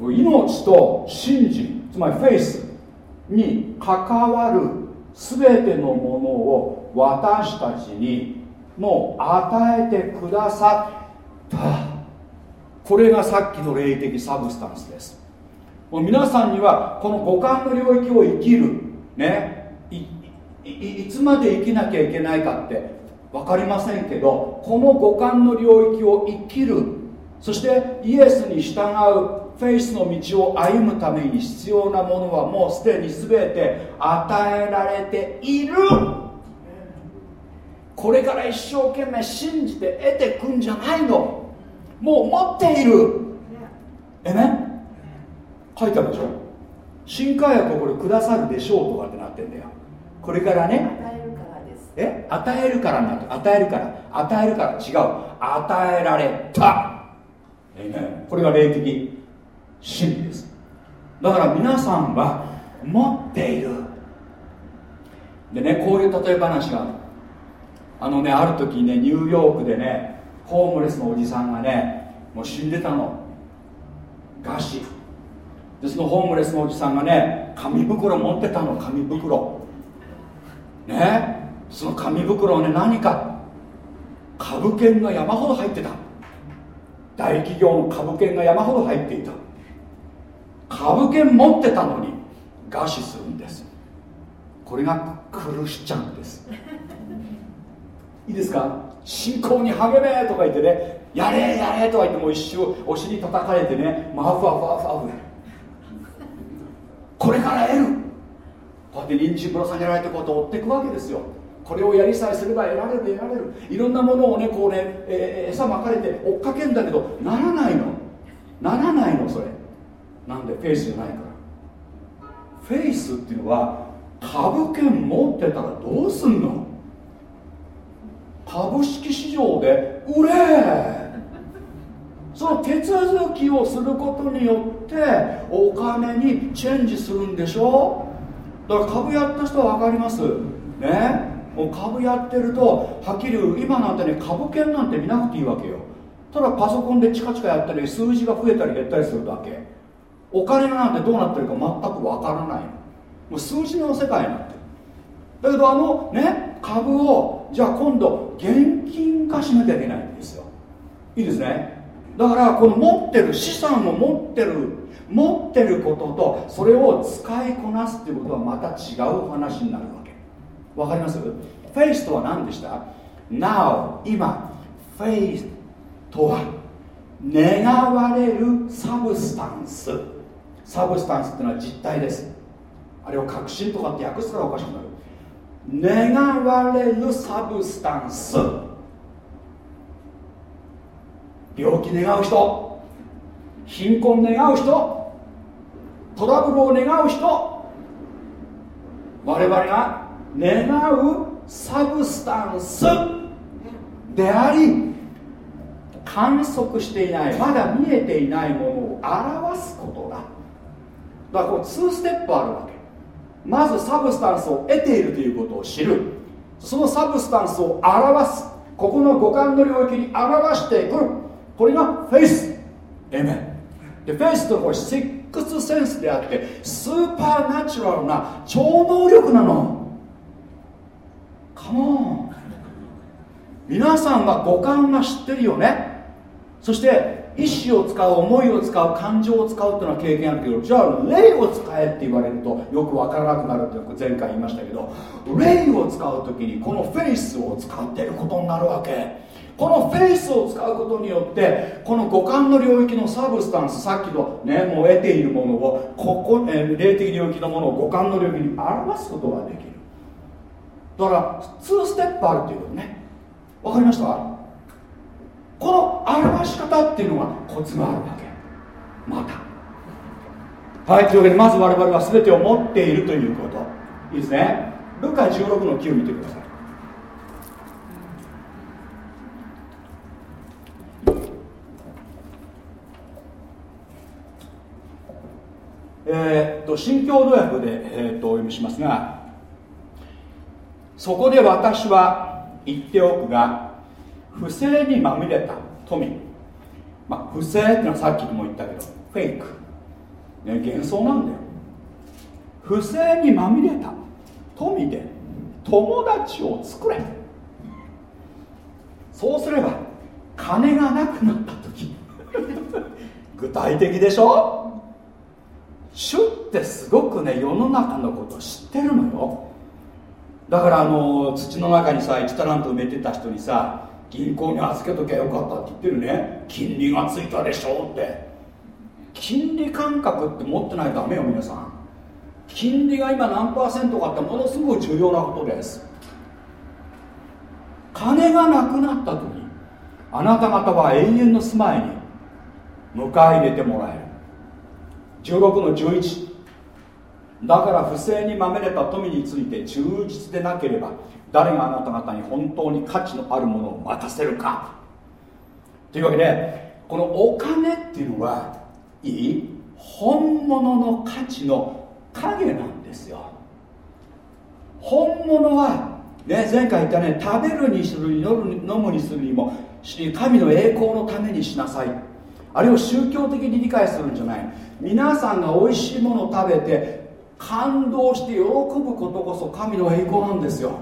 命と信心つまりフェイスに関わる全てのものを私たちにもう与えてくださった。これがさっきの霊的サブスタンスです。もう皆さんにはこの五感の領域を生きる。ね。いつまで生きなきゃいけないかって分かりませんけどこの五感の領域を生きる。そしてイエスに従うフェイスの道を歩むために必要なものはもうすでに全て与えられている。これから一生懸命信じて得てくんじゃないの。もう持っている。えね書いてあるでしょ。新化薬をこれくださるでしょうとかってなってんだよ。これからねえ？与えるからなと与えるから。与えるから。違う。与えられた。これが霊的真理です。だから皆さんは持っている。でねこういう例え話があのねある時ねニューヨークでねホームレスのおじさんがねもう死んでたの。餓死。でそのホームレスのおじさんがね紙袋持ってたの。紙袋。ね？その紙袋ね何か。株券が山ほど入ってた。大企業の株券が山ほど入っていた。株券持ってたのに餓死するんです。これがクルシチャンです。いいですか？信仰に励めとか言ってねやれやれとか言っても一瞬お尻叩かれてねマフアフアフアフこれから得る。こうやって臨時ぶら下げられてこうやって追っていくわけですよ。これをやりさえすれば得られる得られる。いろんなものをねこうね、えー、餌まかれて追っかけんだけどならないの。ならないのそれ。なんでフェイスじゃないから。フェイスっていうのは株券持ってたらどうすんの？株式市場で売れ。その手続きをすることによってお金にチェンジするんでしょ？だから株やった人は分かります。ね？もう株やってるとはっきり言う今なんてね株券なんて見なくていいわけよ。ただパソコンでチカチカやったり数字が増えたり減ったりするだけ。お金なんてどうなってるか全くわからないもう数字の世界になって。るだけどあのね株をじゃあ今度現金化しなきゃいけないんですよ。いいですね。だからこの持ってる資産を持ってる持ってることとそれを使いこなすっていうことはまた違う話になるわわかります？フェイスとは何でした ?Now 今フェイスとは願われる substance。substance っていうのは実体です。あれを確信とかって訳すからおかしくなる。願われる substance。病気願う人。貧困願う人。トラブルを願う人。我々が願う substance であり観測していないまだ見えていないものを表すことだ。だからこう2ステップあるわけ。まず substance を得ているということを知る。その substance を表す。ここの五感の領域に表していく。これが faith。Amen で faith というのは sixth sense であって supernatural な超能力なのCome on 皆さんは五感が知ってるよね。そして意志を使う思いを使う感情を使うっていうのは経験あるけどじゃあ霊を使えって言われるとよく分からなくなるって前回言いましたけど霊を使う時にこのフェイスを使ってることになるわけ。このフェイスを使うことによってこの五感の領域の substance さっきのねもう得ているものをここ、えー、霊的領域のものを五感の領域に表すことができる。だから2ステップあるっていうことね。わかりました？この表し方っていうのがコツがあるわけ。また。はいというわけでまず我々は全てを持っているということ。いいですね。ルカ16の9見てください。え、っと新共同訳で、えー、っとお読みしますがそこで私は言っておくが不正にまみれた富、まあ、不正っていうのはさっきも言ったけどフェイク、ね、幻想なんだよ。不正にまみれた富で友達を作れ。そうすれば金がなくなった時。具体的でしょ？主ってすごくね世の中のこと知ってるのよ。だからあの土の中にさ1タラント埋めてた人にさ銀行に預けときゃよかったって言ってるね。金利がついたでしょって。金利感覚って持ってないとダメよ皆さん。金利が今何パーセントかってものすごく重要なことです。金がなくなった時あなた方は永遠の住まいに迎え入れてもらえる。16の11だから不正にまみれた富について忠実でなければ誰があなた方に本当に価値のあるものを任せるか。というわけでこのお金っていうのはいい本物の価値の影なんですよ。本物は、ね、前回言ったね食べるにするに飲むにするにも神の栄光のためにしなさい。あれを宗教的に理解するんじゃない。皆さんが美味しいものを食べて感動して喜ぶことこそ神の栄光なんですよ。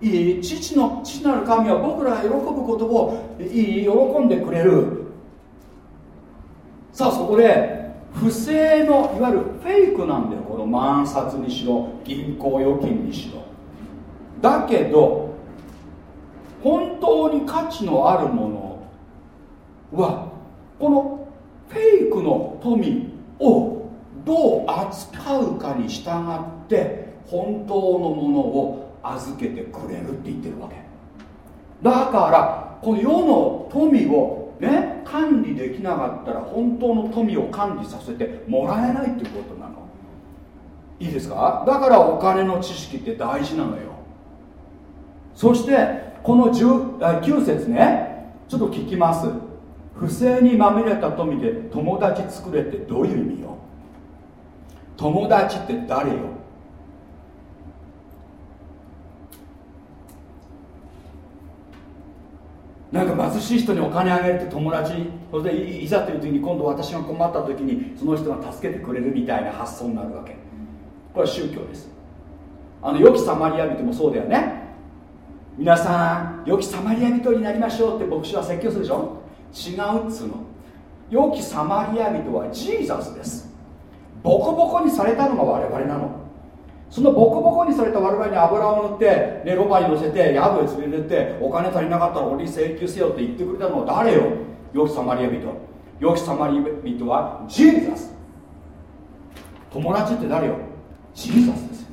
いい父の父なる神は僕らが喜ぶことをいい喜んでくれる。さあそこで不正のいわゆるフェイクなんだよ。この万札にしろ銀行預金にしろ。だけど本当に価値のあるものはこのフェイクの富をどう扱うかに従って本当のものを預けてくれるって言ってるわけ。だからこの世の富をね管理できなかったら本当の富を管理させてもらえないっていうことなの。いいですか？だからお金の知識って大事なのよ。そしてこの9節ね。ちょっと聞きます。不正にまみれた富で友達作れってどういう意味よ？友達って誰よ？なんか貧しい人にお金あげるって友達それでいざという時に今度私が困った時にその人が助けてくれるみたいな発想になるわけ。これは宗教です。あの良きサマリア人もそうだよね。皆さん良きサマリア人になりましょうって牧師は説教するでしょ？違うっつうの。良きサマリア人はジーザスです。ボコボコにされたのが我々なの。そのボコボコにされた我々に油を塗って、ね、ロバに乗せて宿へ連れてってお金足りなかったら俺に請求せよって言ってくれたのは誰よ？良きサマリア人良きサマリア人はジーザス。友達って誰よ？ジーザスですよ。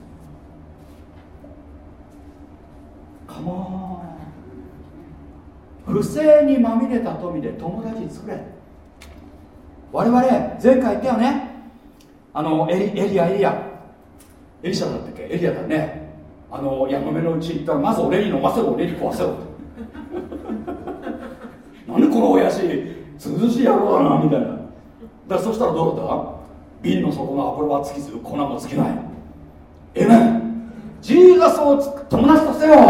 カモン不正にまみれた富で友達作れ。我々前回言ったよね？あのエリエリアエリア。エリシャだったっけ？エリアだね。あのヤマメのうち行ったらまず俺に飲ませろ俺に食わせろ。なんでこの親父涼しい野郎だなみたいな。だそしたらどうだった？瓶の底の油は尽きず粉も尽きない。えめジーザスを友達とせよ。だ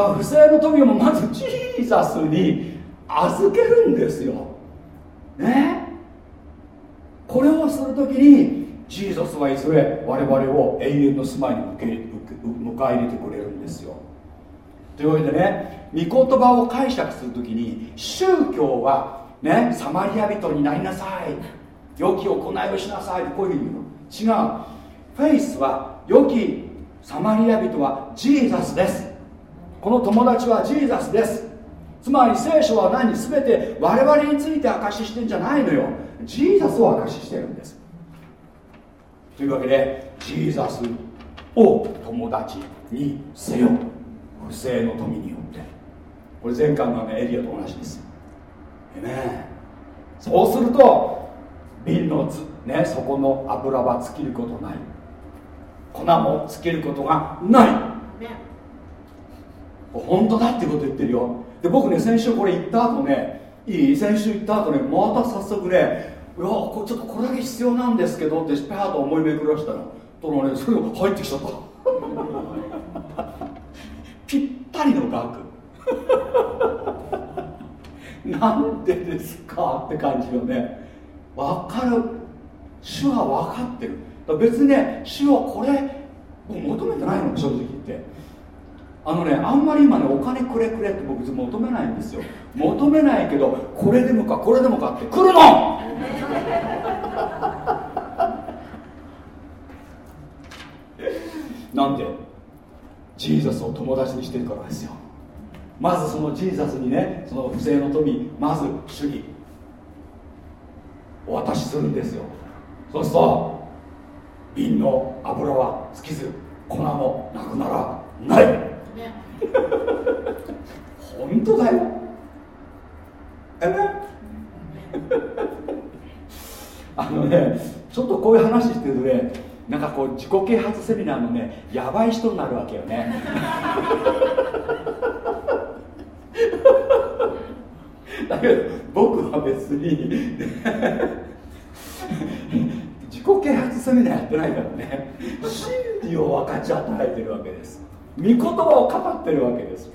から不正の富をまずジーザスに預けるんですよ。ね？これをするときにジーザスはいずれ我々を永遠の住まいに迎え迎え入れてくれるんですよ。というわけでね御言葉を解釈するときに宗教はねサマリア人になりなさい。良き行いをしなさいこういうふうに言うの。違う。フェイスは良きサマリア人は Jesus です。この友達は Jesus です。つまり聖書は何？全て我々について証ししてんじゃないのよ。 Jesus を証ししてるんです。というわけで Jesus を友達にせよ。不正の富によって。これ前回の、ね、エリアと同じです。ねそうすると瓶のつ、ね、底の油は尽きることない。粉も尽きることがない、ね、本当だってこと言ってるよ。で僕ね先週これ言った後ねいい先週言った後ねまた早速ねいやこちょっとこれだけ必要なんですけどってペアと思い巡らしたらとのねそれが入ってきちゃった。ぴったりの額。なんでですかって感じよね。分かる。主は分かってる。別にね主はこれ求めてないの正直言って。あのねあんまり今ねお金くれくれって僕求めないんですよ。求めないけどこれでもかこれでもかって来るの なんでジーザスを友達にしてるからですよ。まずそのジーザスにねその不正の富まず主義お渡しするんですよ。そうすると瓶の油は尽きず粉もなくならない。ね、本当だよ。え？あのねちょっとこういう話してるとねなんかこう自己啓発セミナーのねやばい人になるわけよね。だけど僕は別に自己啓発セミナーやってないからね。真理を分かち与えてるわけです。御言葉を語ってるわけです。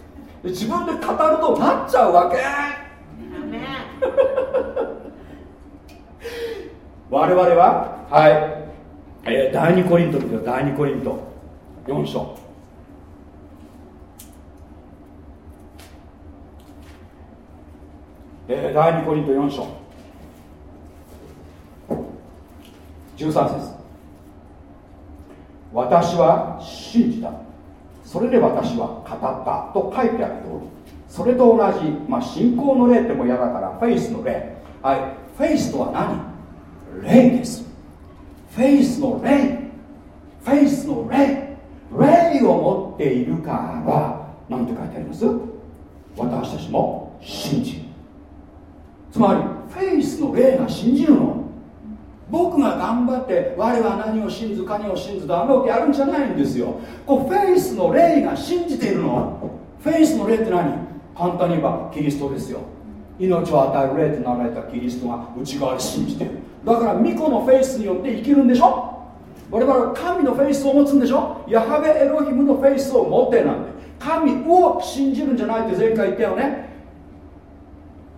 自分で語るとなっちゃうわけ。我々ははい、えー、第2コリントです第2コリント。4章。えー、第2コリント4章。13節。私は信じたそれで私は語ったと書いてある通りそれと同じ、まあ、信仰の霊っても嫌だからフェイスの霊。はいフェイスとは何？霊です。 faith の霊。 faith の霊。霊を持っているから何て書いてあります？私たちも信じる。つまりフェイスの霊が信じるの？僕が頑張って我は何を信ず何を信ずとあのってやるんじゃないんですよ。こうフェイスの霊が信じているの。フェイスの霊って何？簡単に言えばキリストですよ。命を与える霊となられたキリストが内側で信じている。だから御子の faith によって生きるんでしょ？我々は神のフェイスを持つんでしょ？ヤハウェエロヒムの faith を持ってなんで神を信じるんじゃないって前回言ったよね。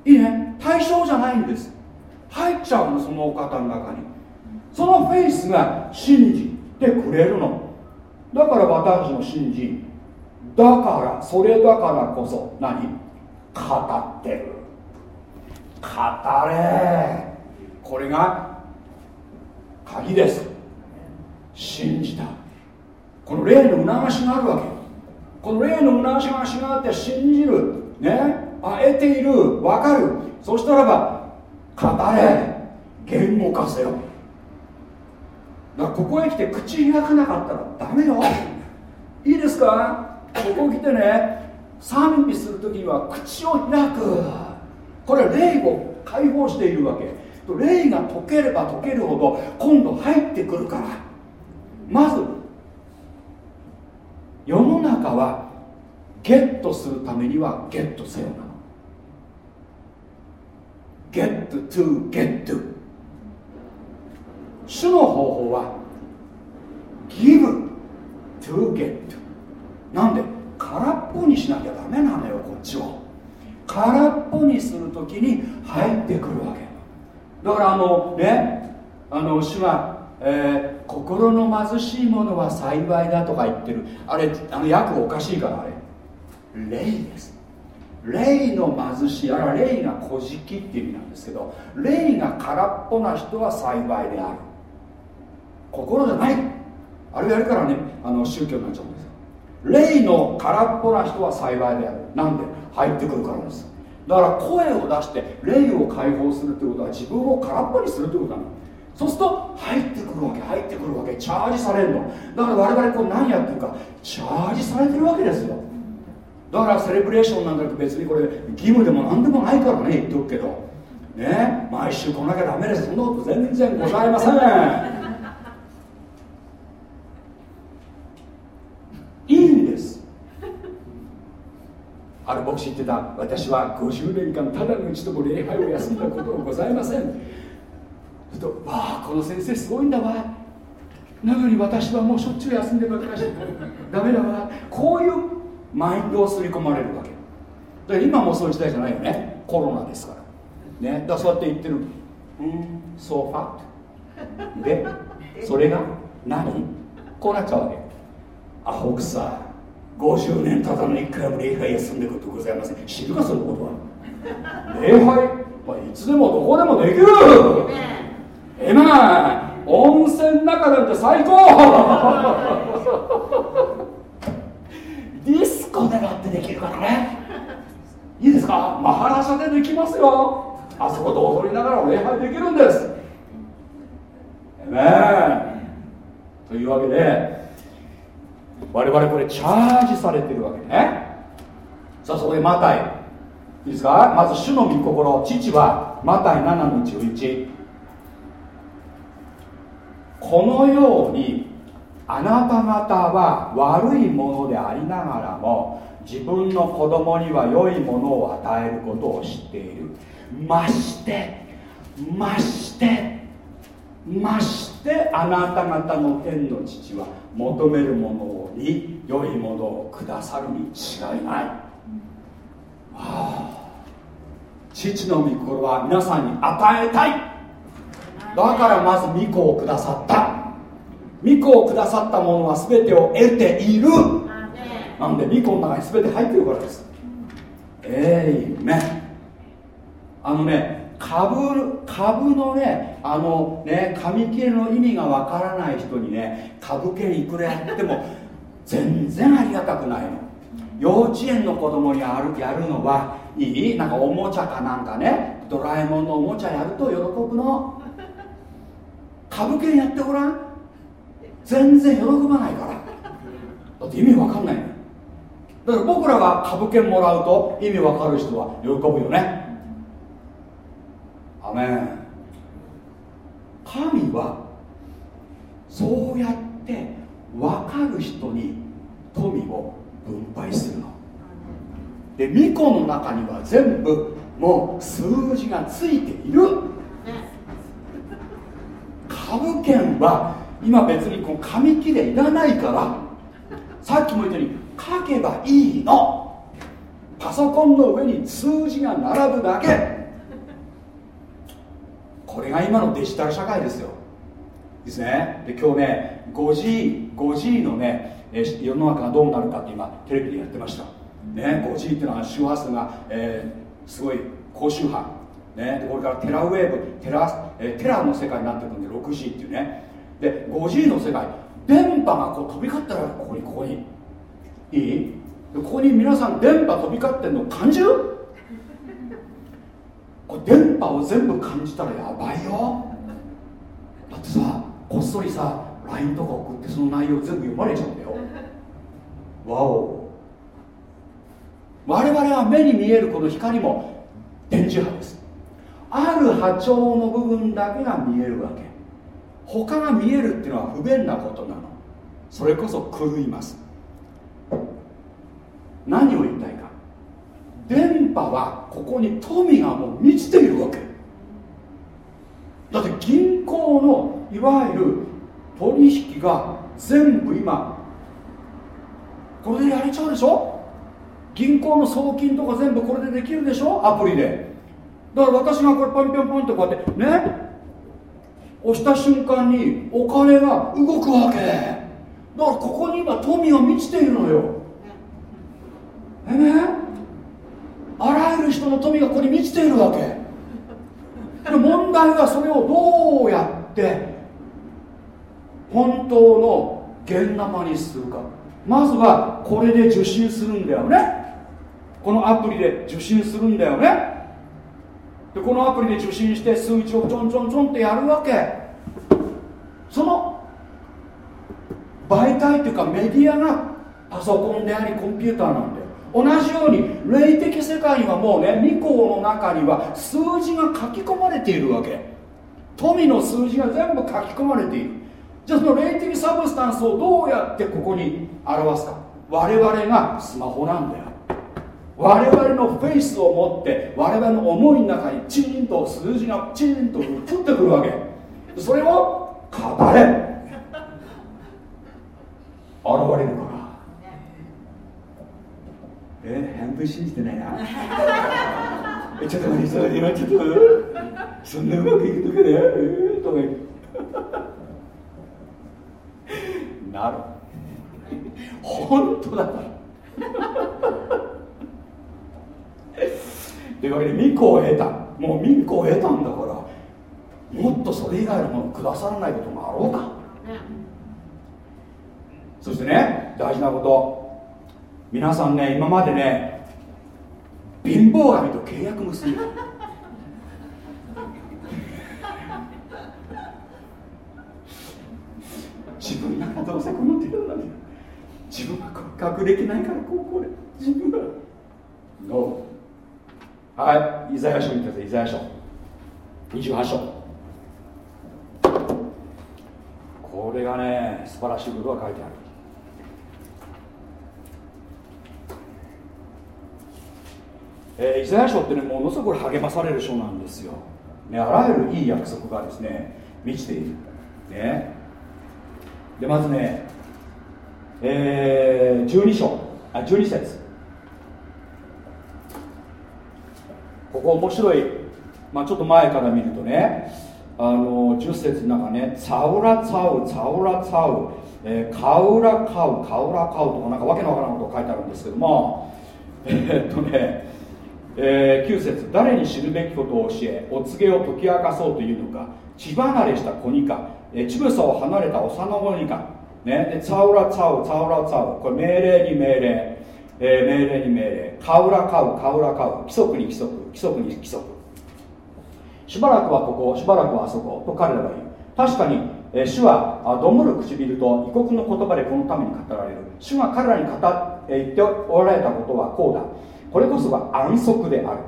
いいね？対象じゃないんです。入っちゃうのそのお方の中に。そのフェイスが信じてくれるの。だから私も信じだからそれだからこそ何？語ってる。語れ。これが鍵です。信じた。この霊の促しがあるわけ。この霊の促しがあって信じる。ね？あ得ている。分かる。そしたらば語れ。言語化せよ。だからここへ来て口開かなかったらダメよ。いいですか？ここ来てね。賛美する時には口を開く。これは霊を解放しているわけ。霊が解ければ解けるほど今度入ってくるから。まず世の中はゲットするためにはゲットせよな。Get to get to. 主の方法は give to get なんで空っぽにしなきゃダメなのよこっちを空っぽにするときに入ってくるわけ。だからあのねあの主は、えー、心の貧しいものは幸いだとか言ってる。あれあの訳おかしいからあれ。霊です。霊の貧しいあれは霊が小じきっていう意味なんですけど霊が空っぽな人は幸いである。心じゃない。あれやるからねあの宗教になっちゃうんですよ。霊の空っぽな人は幸いである。なんで？入ってくるからです。だから声を出して霊を解放するってことは自分を空っぽにするってことなの。そうすると入ってくるわけ入ってくるわけチャージされるの。だから我々こう何やってるかチャージされてるわけですよ。だからセレブレーションなんだけど別にこれ義務でも何でもないからね言っておくけど。ね毎週来なきゃダメですそんなこと全然ございません。いいんです。ある牧師言ってた私は50年間ただの一度も礼拝を休んだことがございません。するとわあこの先生すごいんだわ。なのに私はもうしょっちゅう休んでばっかりしてダメだわ。こういうマインドを刷り込まれるわけ。だから今もそういう時代じゃないよね。コロナですから。ね。だからそうやって言ってる。うん。ソファ。でそれが何？こうなっちゃうわけ。アホくさ。50年ただの1回も礼拝休んでることございません。知るかそのことは。礼拝、まあ、いつでもどこでもできる。えまあ温泉の中なんて最高。ディスコでだってできるからね。いいですか？マハラシャでできますよ。あそこで踊りながら礼拝できるんです。ねというわけで我々これチャージされてるわけね。さあそこでマタイ。いいですか？まず主の御心父はマタイ7の11このようにあなた方は悪いものでありながらも自分の子供には良いものを与えることを知っている。ましてましてましてあなた方の天の父は求めるものに良いものをくださるに違いない、はあ、父の御心は皆さんに与えたい。だからまず御子をくださった。御子をくださったものは全てを得ている。なんで御子の中に全て入ってるからです。えいめあのね株株のねあのね紙切れの意味がわからない人にね株券いくらやっても 全然ありがたくないの。幼稚園の子供にやるやるのはいいなんかおもちゃかなんかねドラえもんのおもちゃやると喜ぶの。株券やってごらん全然喜ばないから。だって意味わかんない。だから僕らが株券もらうと意味わかる人は喜ぶよね。アメン。神はそうやって分かる人に富を分配するの。で巫女の中には全部もう数字がついている。株券は今別にこの紙切れいらないからさっきも言ったように書けばいいの。パソコンの上に数字が並ぶだけ。これが今のデジタル社会ですよ。ですね。で今日ね 5G, 5G のね世の中がどうなるかって今テレビでやってました。ね 5G っていうのは周波数が、えー、すごい高周波。ね、これからテラウェーブテラ,、えー、テラの世界になってくるんで 6G っていうね。で 5G の世界電波がこう飛び交ってるわけここにここに。いい？でここに皆さん電波飛び交ってるの感じる？これ電波を全部感じたらやばいよ。だってさこっそりさ LINE とか送ってその内容全部読まれちゃうんだよ。わお。我々は目に見えるこの光も電磁波です。ある波長の部分だけが見えるわけ。他が見えるっていうのは不便なことなの。それこそ狂います。何を言いたいか。電波はここに富がもう満ちているわけ。だって銀行のいわゆる取引が全部今これでやれちゃうでしょ？銀行の送金とか全部これでできるでしょ？アプリで。だから私がこれポンポンポンってこうやってね押した瞬間にお金が動くわけ。だからここに今富が満ちているのよ。えねあらゆる人の富がここに満ちているわけ。で問題はそれをどうやって本当の現生にするか。まずはこれで受信するんだよね。このアプリで受信するんだよね。でこのアプリで受信して数値をちょんちょんちょんってやるわけ。その媒体っていうかメディアがパソコンでありコンピューターなんだよ。同じように霊的世界にはもうね銀行の中には数字が書き込まれているわけ。富の数字が全部書き込まれている。じゃあその霊的 substance をどうやってここに表すか。我々がスマホなんだよ。我々のフェイスを持って我々の思いの中にチーンと数字がチーンと降ってくるわけ。それを語れ。現れるから。え半分信じてないな。えちょっと待って今ちょっとそんなうまくいくとかねえとか言って。なる。本当だから。というわけで巫女を得た。もう巫女を得たんだからもっとそれ以外のものをくださらないこともあろうか、そしてね大事なこと。皆さんね今までね貧乏神と契約結んで自分ならどうせこの程度なんだ自分は学歴ないから高校で。自分は。No はい。イザヤ書見てくださいイザヤ書。28章。これがね素晴らしいことが書いてある。えー、イザヤ書ってねものすごく励まされる書なんですよ、ね、あらゆるいい約束がですね満ちている。ね。でまずねえー、12章。あ12節。ここ面白い、まあ、ちょっと前から見るとねあの10節の中ね「ツァウラツァウツァウラツァウ」えー、カウラカウカウラカウとかなんかわけのわからんことが書いてあるんですけども えー、っとね、えー、9節誰に知るべきことを教えお告げを解き明かそうというのか血離れした子にか、えー、乳房を離れた幼子にかね、でツァウラツァウツァウラツァウこれ命令に命令、えー、命令に命令カウラカウカウラカウ規則に規則。規則に規則。しばらくはここしばらくはあそこと彼らが言う。確かに、え、主はどもる唇と異国の言葉でこのために語られる。主が彼らに語、言っておられたことはこうだ。これこそが安息である、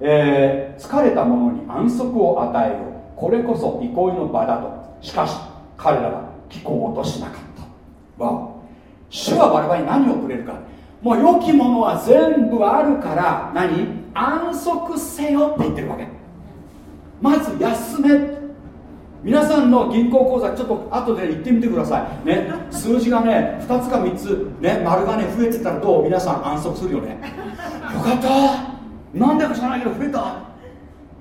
えー、疲れた者に安息を与えよう。これこそ憩いの場だと。しかし彼らは聞こうとしなかった。わ主は我々に何をくれるか。もう良きものは全部あるから。何？安息せよって言ってるわけ。まず休め。皆さんの銀行口座ちょっと後で行ってみてください。ね数字がね2つか3つね丸がね増えてたらどう？皆さん安息するよね。よかった。なんでか知らないけど増えた。あ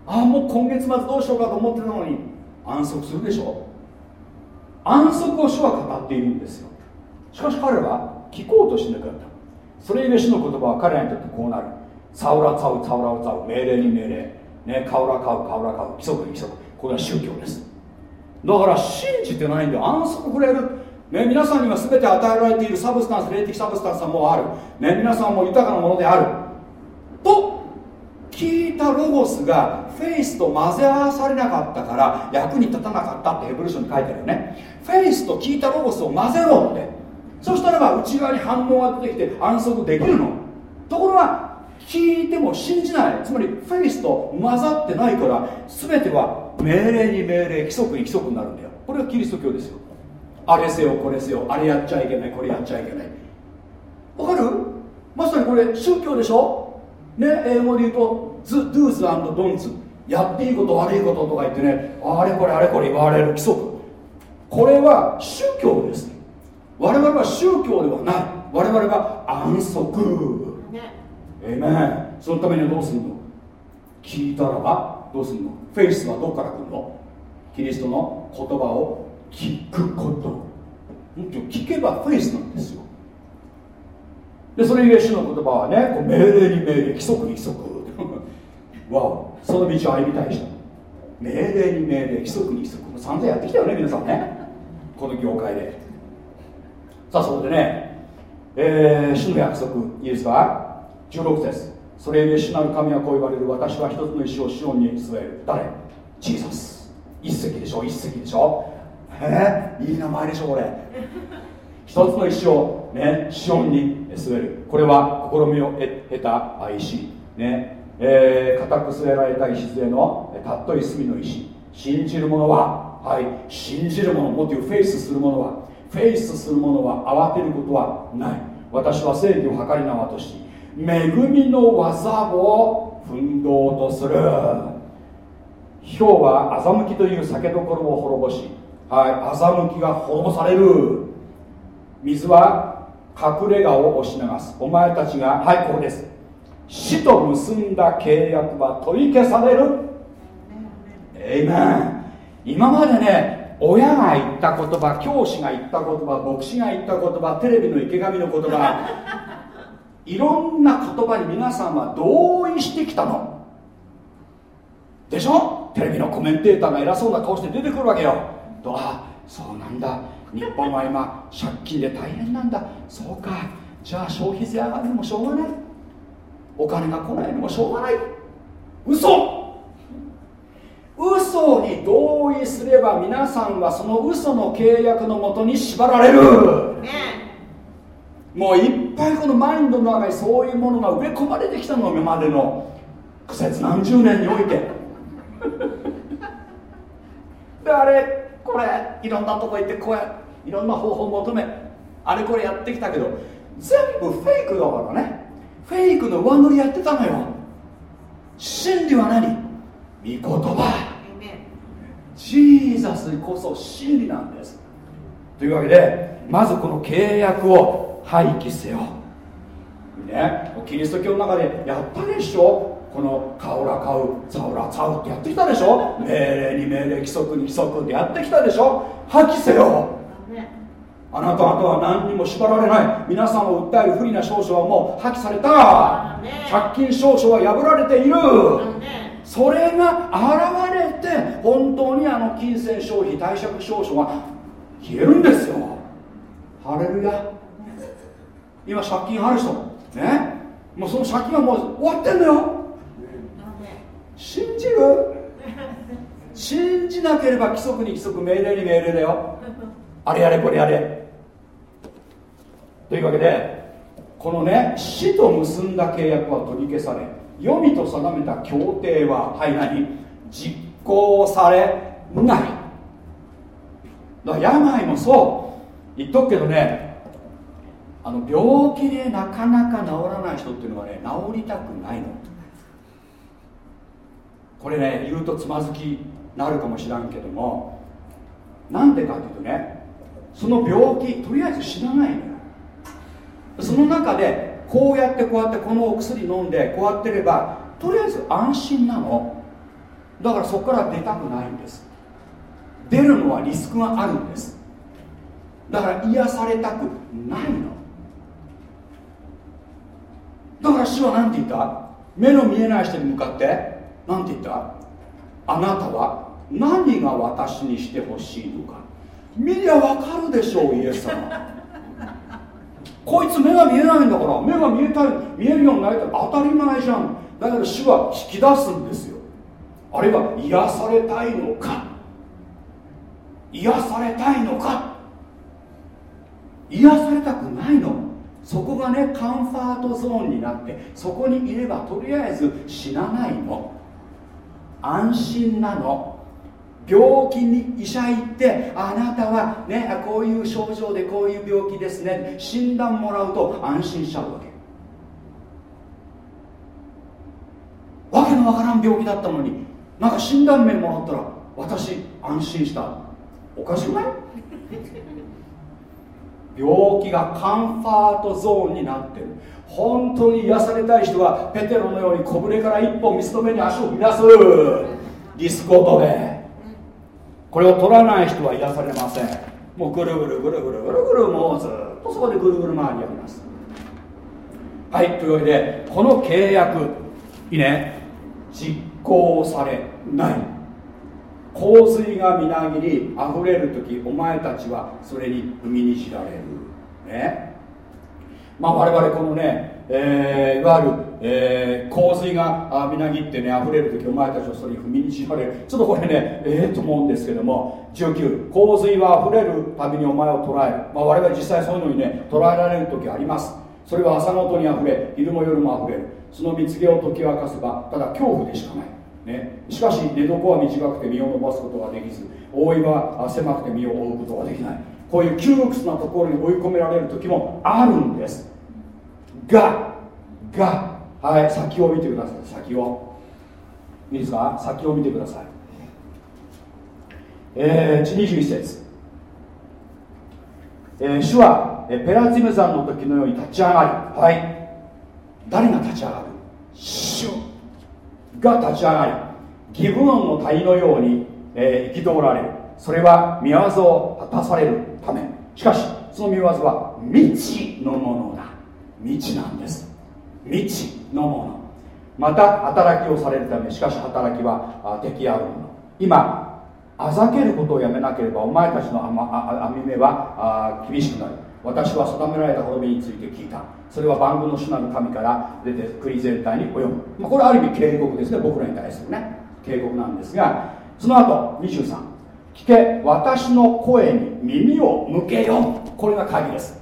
あもう今月末どうしようかと思ってたのに。安息するでしょ。安息を主は語っているんですよ。しかし彼は聞こうとしなかった。それゆえ主の言葉は彼らにとってこうなる。ツァウラツァウツァウラツァウ命令に命令。ねカウラカウカウラカウ規則に規則。これは宗教です。だから信じてないんで安息くれる。ね、皆さんには全て与えられている substance 霊的 substance はもうある、ね、皆さんも豊かなものである。と聞いたロゴスがフェイスと混ぜ合わされなかったから役に立たなかったってヘブル書に書いてあるよね。フェイスと聞いたロゴスを混ぜろって。そしたらば内側に反応が出てきて安息できるの。ところが聞いても信じない。つまりフェイスと混ざってないから全ては命令に命令規則に規則になるんだよ。これがキリスト教ですよ。あれせよこれせよあれやっちゃいけないこれやっちゃいけない。わかる？まさにこれ宗教でしょ？ね英語で言うと do's and don'ts やっていいこと悪いこととか言ってねあれこれあれこれ言われる規則。これは宗教です。我々は宗教ではない。我々は安息。ええねそのためにはどうするの？聞いたらばどうするの？フェイスはどこから来るの？キリストの言葉を聞くこと。聞けばフェイスなんですよ。でそれゆえ主の言葉はねこう命令に命令規則に規則。わお。その道を歩みたい人。命令に命令規則に規則。散々やってきたよね皆さんね。この業界で。さあそこでね、えー、主の約束いいですか16節。それゆえ主なる神はこう言われる。私は一つの石をシオンに据える。誰？ジーザス一石でしょ？一石でしょ？え？ー、いい名前でしょこれ。一つの石をねシオンに据える。これは試みを得た石ね。えー、固く据えられた礎のたっとい隅の石。信じる者ははい。信じる者もと言うフェイスする者はフェイスする者は慌てることはない。私は正義を図り縄として恵みの技を奮闘とする。氷は欺きという酒どころを滅ぼし、はい、欺きが滅ぼされる。水は隠れ家を押し流す。お前たちがはいここです。死と結んだ契約は取り消される。えいめ今までね親が言った言葉教師が言った言葉牧師が言った言葉テレビの池上の言葉いろんな言葉に皆さんは同意してきたの。でしょ？テレビのコメンテーターが偉そうな顔して出てくるわけよ。とあそうなんだ。日本は今借金で大変なんだ。そうか。じゃあ消費税上がるのもしょうがない。お金が来ないのもしょうがない。嘘！嘘に同意すれば皆さんはその嘘の契約のもとに縛られる、ねもういっぱいこのマインドの中にそういうものが植え込まれてきたの今までの。苦節何十年において。であれこれいろんなとこ行ってこうやいろんな方法を求めあれこれやってきたけど全部フェイクだからね。フェイクの上塗りやってたのよ。真理は何？御言葉。ジーザスこそ真理なんです。というわけでまずこの契約を廃棄せよ。ねキリスト教の中でやったでしょ？このカオラ買うザオラザウってやってきたでしょ？命令に命令規則に規則ってやってきたでしょ？破棄せよ。あなた方は何にも縛られない。皆さんを訴える不利な証書はもう破棄された。借金証書は破られている。それが現れて本当にあの金銭消費貸借証書が消えるんですよ。ハレルヤ今借金ある人ね。もうその借金はもう終わってんだよ。信じる？信じなければ規則に規則命令に命令だよ。あれやれこれやれ。というわけでこのね死と結んだ契約は取り消され読みと定めた協定ははい。何実行されない。だから病もそう。言っとくけどねあの病気でなかなか治らない人っていうのはね治りたくないの。これね言うとつまずきなるかもしらんけどもなんでかっていうとねその病気とりあえず知らないのよ。その中でこうやってこうやってこのお薬飲んでこうやってればとりあえず安心なの。だからそこから出たくないんです。出るのはリスクがあるんです。だから癒されたくないの。だから主は何て言った？目の見えない人に向かって何て言った？あなたは何が私にしてほしいのか。見りゃ分かるでしょうイエス様。こいつ目が見えないんだから目が見えたい見えるようになりたい。当たり前じゃん。だけど主は引き出すんですよ。あるいは癒されたいのか。癒されたいのか。癒されたくないの。そこがねカンファートゾーンになってそこにいればとりあえず死なないの。安心なの。病気に医者行ってあなたはねこういう症状でこういう病気ですね。診断もらうと安心しちゃうわけ。わけのわからん病気だったのになんか診断名もらったら私安心した。おかしくない？病気がカンファートゾーンになってる。本当に癒されたい人はペテロのように小舟から一本水止めに足を踏み出す。ディスコートでこれを取らない人は癒されません。もうぐるぐるぐるぐるぐるぐるもうずっとそこでぐるぐる回りやります。はいというわけでこの契約いいね。実行されない。洪水がみなぎり溢れる時お前たちはそれに踏みにじられる。ね。まあ我々このね、えー、いわゆる、えー、洪水がみなぎってね溢れる時お前たちはそれに踏みにじられる。ちょっとこれねええー、と思うんですけども19洪水は溢れるたびにお前を捉える、まあ、我々実際そういうのにね捉えられる時あります。それは朝ごとに溢れ昼も夜も溢れる。その蜜毛を解き明かせばただ恐怖でしかない。ね、しかし寝床は短くて身を伸ばすことができず覆いは狭くて身を覆うことができない。こういう窮屈なところに追い込められる時もあるんです。ががはい先を見てください。先を。いいですか？先を見てください。えー、21節、えー、主は、えペラツィム山の時のように立ち上がりはい。誰が立ち上がる？主。が立ち上がり義分の谷のように、えー、憤られる。それは見業を果たされるため。しかしその見業は未知のものだ。未知なんです。未知のもの。また働きをされるためしかし働きは敵あるもの。今あざけることをやめなければお前たちの網目は厳しくなる。私は定められた滅びについて聞いた。それは万軍の主なる神から出て国全体に及ぶ、まあ、これはある意味警告ですね。僕らに対するね。警告なんですがその後23聞け私の声に耳を向けよ。これが鍵です。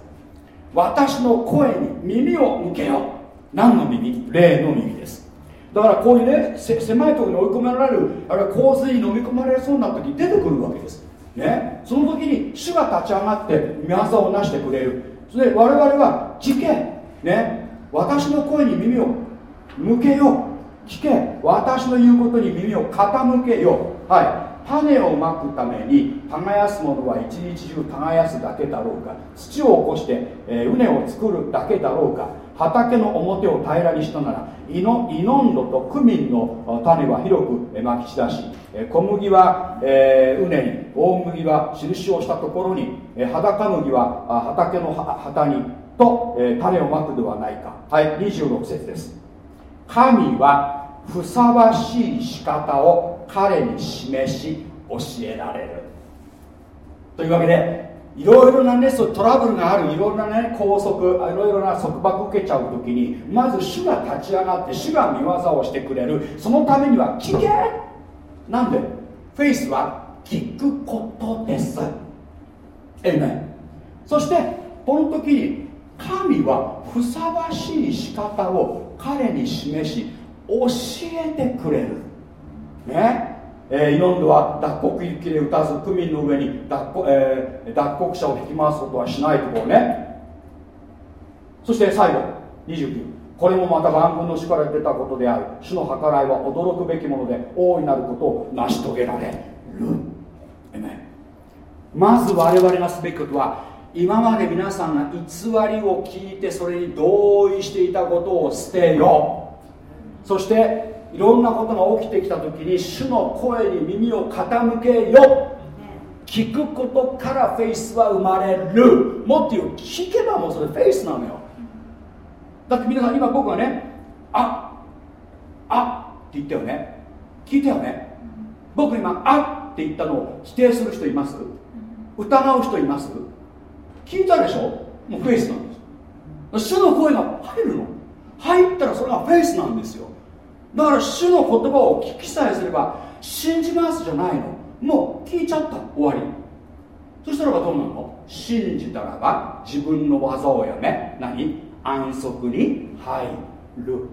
私の声に耳を向けよ。何の耳？霊の耳です。だからこういうね狭いところに追い込められるあるいは洪水に飲み込まれそうな時出てくるわけです。ねその時に主が立ち上がって見業を成してくれる。それで我々は聞けね私の声に耳を向けよう。聞け私の言うことに耳を傾けよはい。種をまくために耕す者は一日中耕すだけだろうか。土を起こして、えー、畝を作るだけだろうか。畑の表を平らにしたならイノイノンドとクミンの種は広くまき散らし小麦は、えー、畝に大麦は印をしたところに裸麦は畑の旗にと、えー、種をまくではないか。はい26節です。神はふさわしい仕方を彼に示し教えられる。というわけでいろいろなねそうトラブルがあるいろいろなね拘束いろいろな束縛受けちゃう時にまず主が立ち上がって主が見業をしてくれるそのためには聞けなんでフェイスは聞くことですえめそしてこの時に神はふさわしい仕方を彼に示し教えてくれるねえー、イノンドは脱穀行きで打たずクミンの上に脱,、えー、脱穀者を引き回すことはしないところね。そして最後29これもまた万軍の主から出たことである。主の計らいは驚くべきもので大いなることを成し遂げられる。まず我々がすべきことは今まで皆さんが偽りを聞いてそれに同意していたことを捨てよそしていろんなことが起きてきた時に主の声に耳を傾けよ。聞くことからフェイスは生まれる。もっと言う聞けばもうそれフェイスなのよ。だって皆さん今僕はねああって言ったよね。聞いたよね。僕今あって言ったのを否定する人います？疑う人います？聞いたでしょ？もうフェイスなんです。主の声が入るの。入ったらそれがフェイスなんですよ。だから主の言葉を聞きさえすれば信じますじゃないの。もう聞いちゃった。終わり。そしたらばどうなの？信じたらば自分の技をやめ何？安息に入る。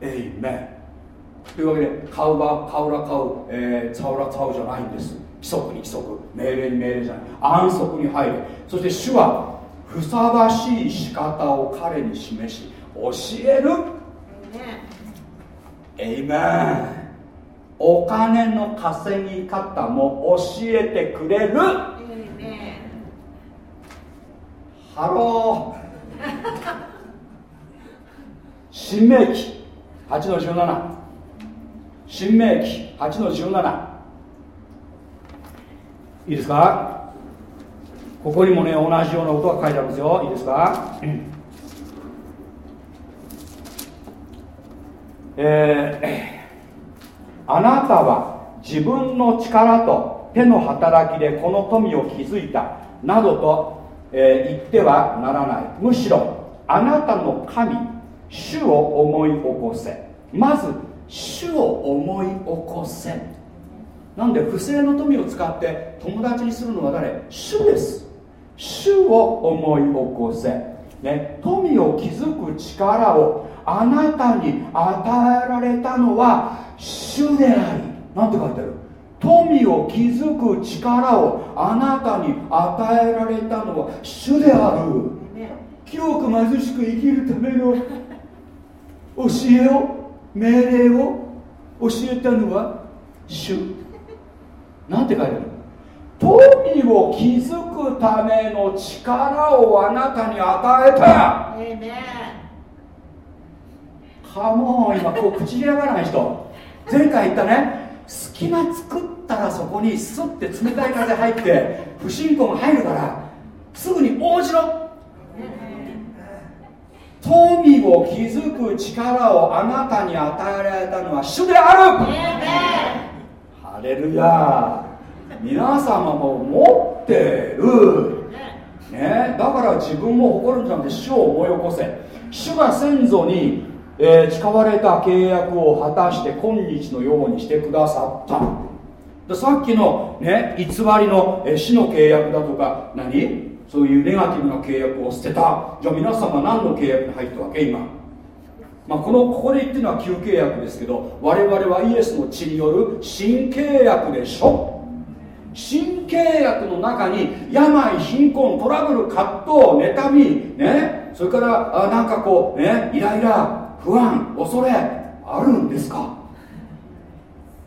エイメンというわけで買うば買うら買う、えー、買うら買うじゃないんです。規則に規則。命令に命令じゃない。安息に入るそして主はふさわしい仕方を彼に示し教える。エイメンお金の稼ぎ方も教えてくれる。ハロー新明記。8の17申命記。8の17いいですか？ここにもね同じようなことが書いてあるんですよ。いいですか、うんえー、あなたは自分の力と手の働きでこの富を築いたなどと、えー、言ってはならない。むしろあなたの神主を思い起こせ。まず主を思い起こせ。なんで不正の富を使って友達にするのは誰？主です。主を思い起こせ、ね、富を築く力をあなたに与えられたのは主であり。なんて書いてある。富を築く力をあなたに与えられたのは主である。清く貧しく生きるための。教えを命令を教えたのは主。なんて書いてある。富を築くための力をあなたに与えたカモン今こう口開かない人。前回言ったね。隙間作ったらそこにスッて冷たい風入って不信仰が入るからすぐに応じろ。富を築く力をあなたに与えられたのは主である。ハレルヤ皆様も持ってる、ね、だから自分も誇るんじゃなくて主を思い起こせ。主が先祖に、えー、誓われた契約を果たして今日のようにしてくださった。でさっきの、ね、偽りの、えー、死の契約だとか何？そういうネガティブな契約を捨てた。じゃあ皆様何の契約に入ったわけ？今、まあ、このここで言ってるのは旧契約ですけど我々はイエスの血による新契約でしょ。新契約の中に病貧困トラブル葛藤妬みね？それからあなんかこうね？イライラ。不安恐れあるんですか？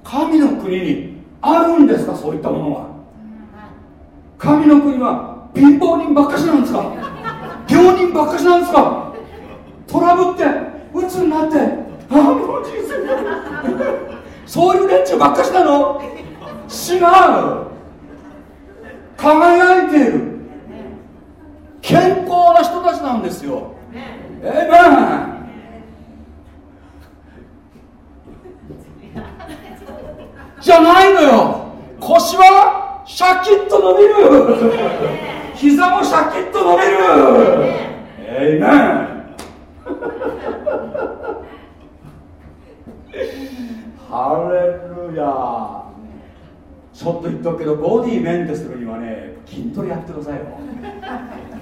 神の国にあるんですか？そういったものは。神の国は貧乏人ばっかしなんですか？病人ばっかしなんですか？トラブって鬱になってああもう人生そういう連中ばっかしなの？違う。輝いている。健康な人たちなんですよ。ええまじゃないのよ。腰はシャキッと伸びる。膝もシャキッと伸びる。えいめんハレルヤ。ちょっと言っとくけどボディメンテするにはね筋トレやってくださいよ。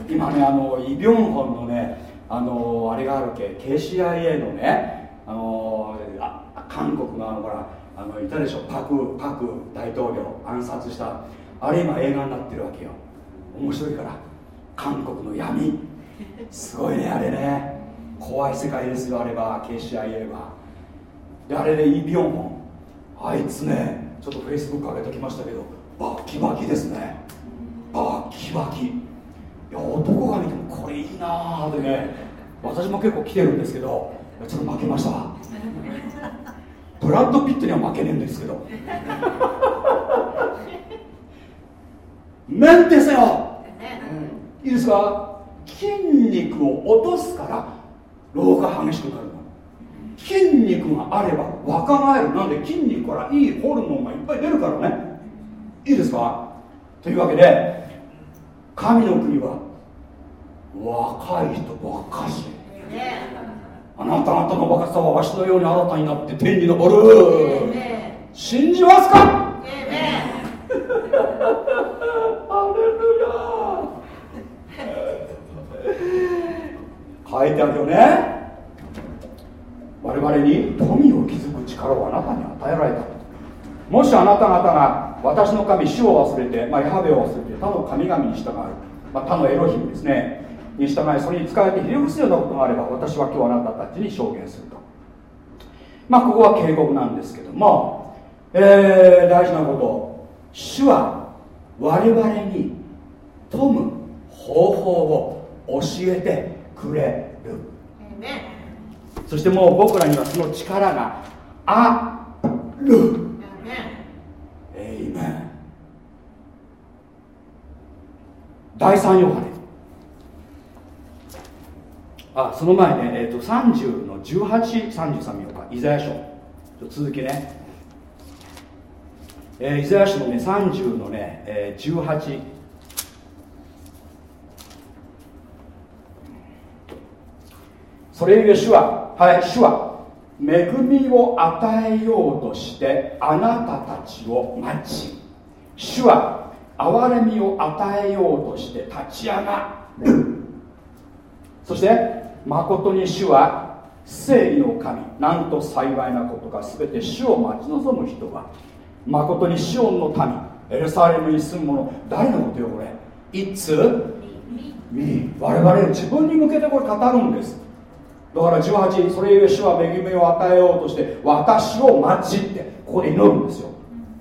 今ねあのイ・ビョンホンのねあのあれがあるけ。KCIA のねあのあ韓国のあのほらあのいたでしょパクパク大統領暗殺した。あれ今映画になってるわけよ。面白いから。韓国の闇。すごいねあれね。怖い世界ですよあれば KCIA は。であれでイ・ビョンホンあいつねちょっとフェイスブック上げときましたけどバッキバキですね。バッキバキ。いや男が見てもこれいいなーってね。私も結構来てるんですけどちょっと負けましたブラッド・ピットには負けねえんですけど。メンテせよ、いいですか？筋肉を落とすから老化激しくなるの。筋肉があれば若返る。なんで筋肉からいいホルモンがいっぱい出るからね。いいですか？というわけで神の国は若い人ばっかし。あなた方の若さはわしのように新たになって天に昇る。信じますか？書いてあるよね。我々に富を築く力をあなたに与えられた。もしあなた方が私の神主を忘れて、まあ、ヤハベを忘れて他の神々に従う、まあ、他のエロヒムですねに従いそれに使えてひれ伏すようなことがあれば私は今日あなたたちに証言すると。まあここは警告なんですけども、えー、大事なこと主は我々に富む方法を教えてくれる。そしてもう僕らにはその力がある。エイメン第3ヨハネあその前ね、えーと、30の1833見ようかイザヤ書。続きね、えー、イザヤ書のね30のね、えー、18それゆえ主ははい主は恵みを与えようとしてあなたたちを待ち。主は憐れみを与えようとして立ち上がる。そして誠に主は正義の神。なんと幸いなことか。全て主を待ち望む人は誠にシオンの民。エルサレムに住む者誰のことよこれ。It's me 我々自分に向けてこれ語るんです。だから18それゆえ主は恵みを与えようとして私を待ちってここで祈るんですよ。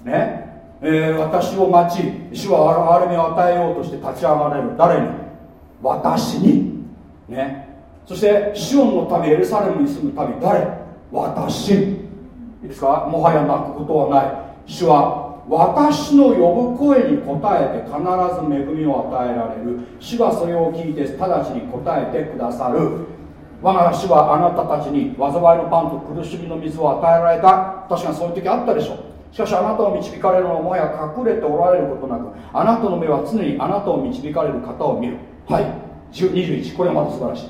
ね。えー、私を待ち主は憐れみを与えようとして立ち上がれる。誰に？私にね。そしてシオンの民エルサレムに住む民誰？私。いいですか？もはや泣くことはない。主は私の呼ぶ声に応えて必ず恵みを与えられる。主はそれを聞いて直ちに答えてくださる。我が主はあなたたちに災いのパンと苦しみの水を与えられた。確かにそういう時あったでしょしかしあなたを導かれるのはもはや隠れておられることなくあなたの目は常にあなたを導かれる方を見る。はい。21これはまた素晴らしい。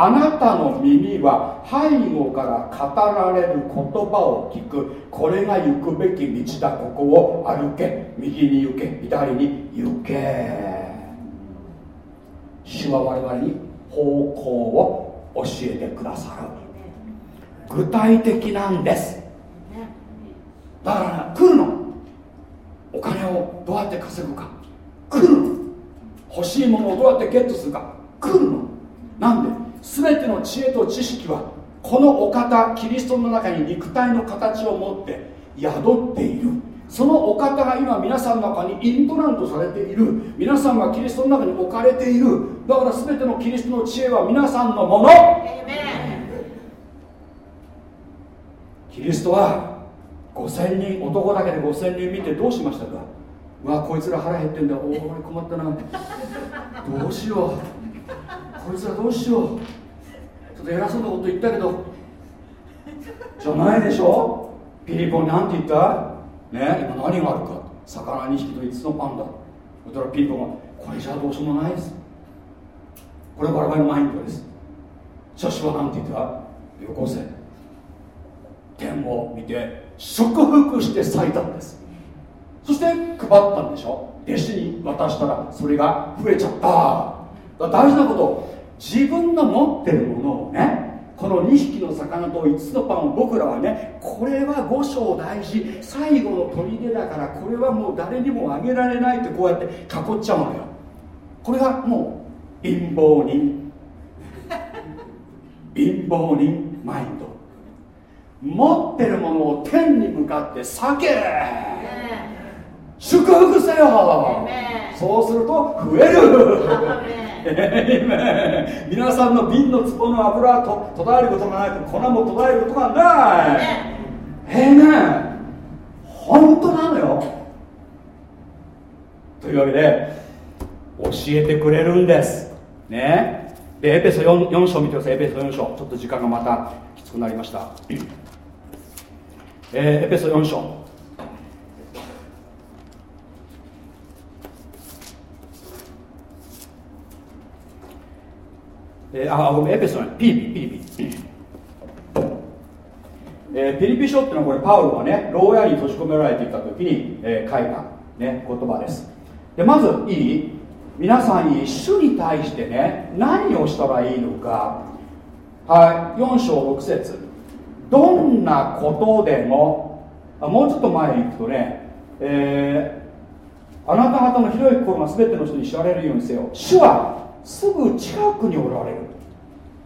あなたの耳は背後から語られる言葉を聞く。これが行くべき道だ。ここを歩け。右に行け。左に行け。主は我々に方向を教えてくださる。具体的なんです。だから来るの。お金をどうやって稼ぐか。来るの。欲しいものをどうやってゲットするか。来るの？なんで？全ての知恵と知識はこのお方キリストの中に肉体の形を持って宿っている。そのお方が今皆さんの中にインプラントされている。皆さんはキリストの中に置かれている。だから全てのキリストの知恵は皆さんのもの。キリストは5000人男だけで5000人見てどうしましたか？うわこいつら腹減ってんだ。おお困ったな。どうしよう。こいつらどうしよう。ちょっと偉そうなこと言ったけど。じゃないでしょ。ピリポンなんて言った。ね。今何があるか。魚2匹と5つのパンだ。そしたらピリポンがこれじゃどうしようもないです。これ我々のマインドです。じゃあ主は何て言った。よこせ。天を見て祝福して咲いたんです。そして配ったんでしょ。弟子に渡したらそれが増えちゃった大事なこと。自分の持ってるものをねこの2匹の魚と5つのパンを僕らはねこれは五章大事。最後の砦だからこれはもう誰にもあげられないってこうやって囲っちゃうのよ。これがもう貧乏人。貧乏人マインド。持ってるものを天に向かって叫け。祝福せよ。そうすると増える 皆さんの瓶の壺の油はと途絶えることがないと粉も途絶えることがない。ええね本当なのよ。というわけで教えてくれるんです。ね。でエペソ 4, 4章見てください。エペソ4章。ちょっと時間がまたきつくなりました。えー、エペソ4章えー、あ、ごめん、エペソン、ピリピ、ピリピ。えー、ピリピ書っていうのはこれパウロがね牢屋に閉じ込められていた時に、えー、書いた、ね、言葉です。でまずいい皆さんに主に対してね何をしたらいいのか。はい4章6節。どんなことでもあもうちょっと前に行くとね、えー、あなた方の広い心が全ての人に知られるようにせよ。主はすぐ近くにおられる。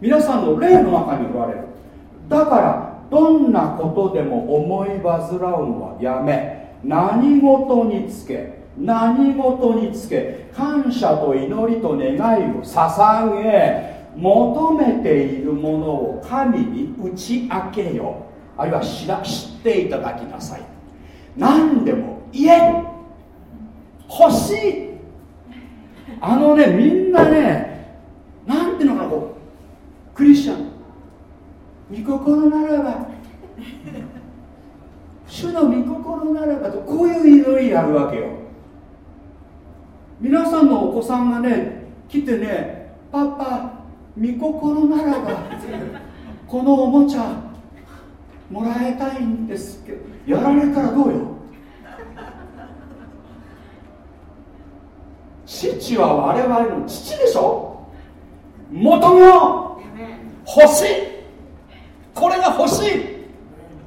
皆さんの霊の中におられる。だからどんなことでも思い煩うのはやめ。何事につけ何事につけ感謝と祈りと願いを捧げ求めているものを神に打ち明けよ。あるいは知ら知っていただきなさい。何でも言え。欲しい。あのねみんなねなんていうのかなこうクリスチャン。御心ならば。主の御心ならばとこういう祈りあるわけよ。皆さんのお子さんがね来てねパパ御心ならば このおもちゃもらいたいんですけどやられたらどうよ？父は我々の父でしょ？求めよう欲しい。これが欲しい。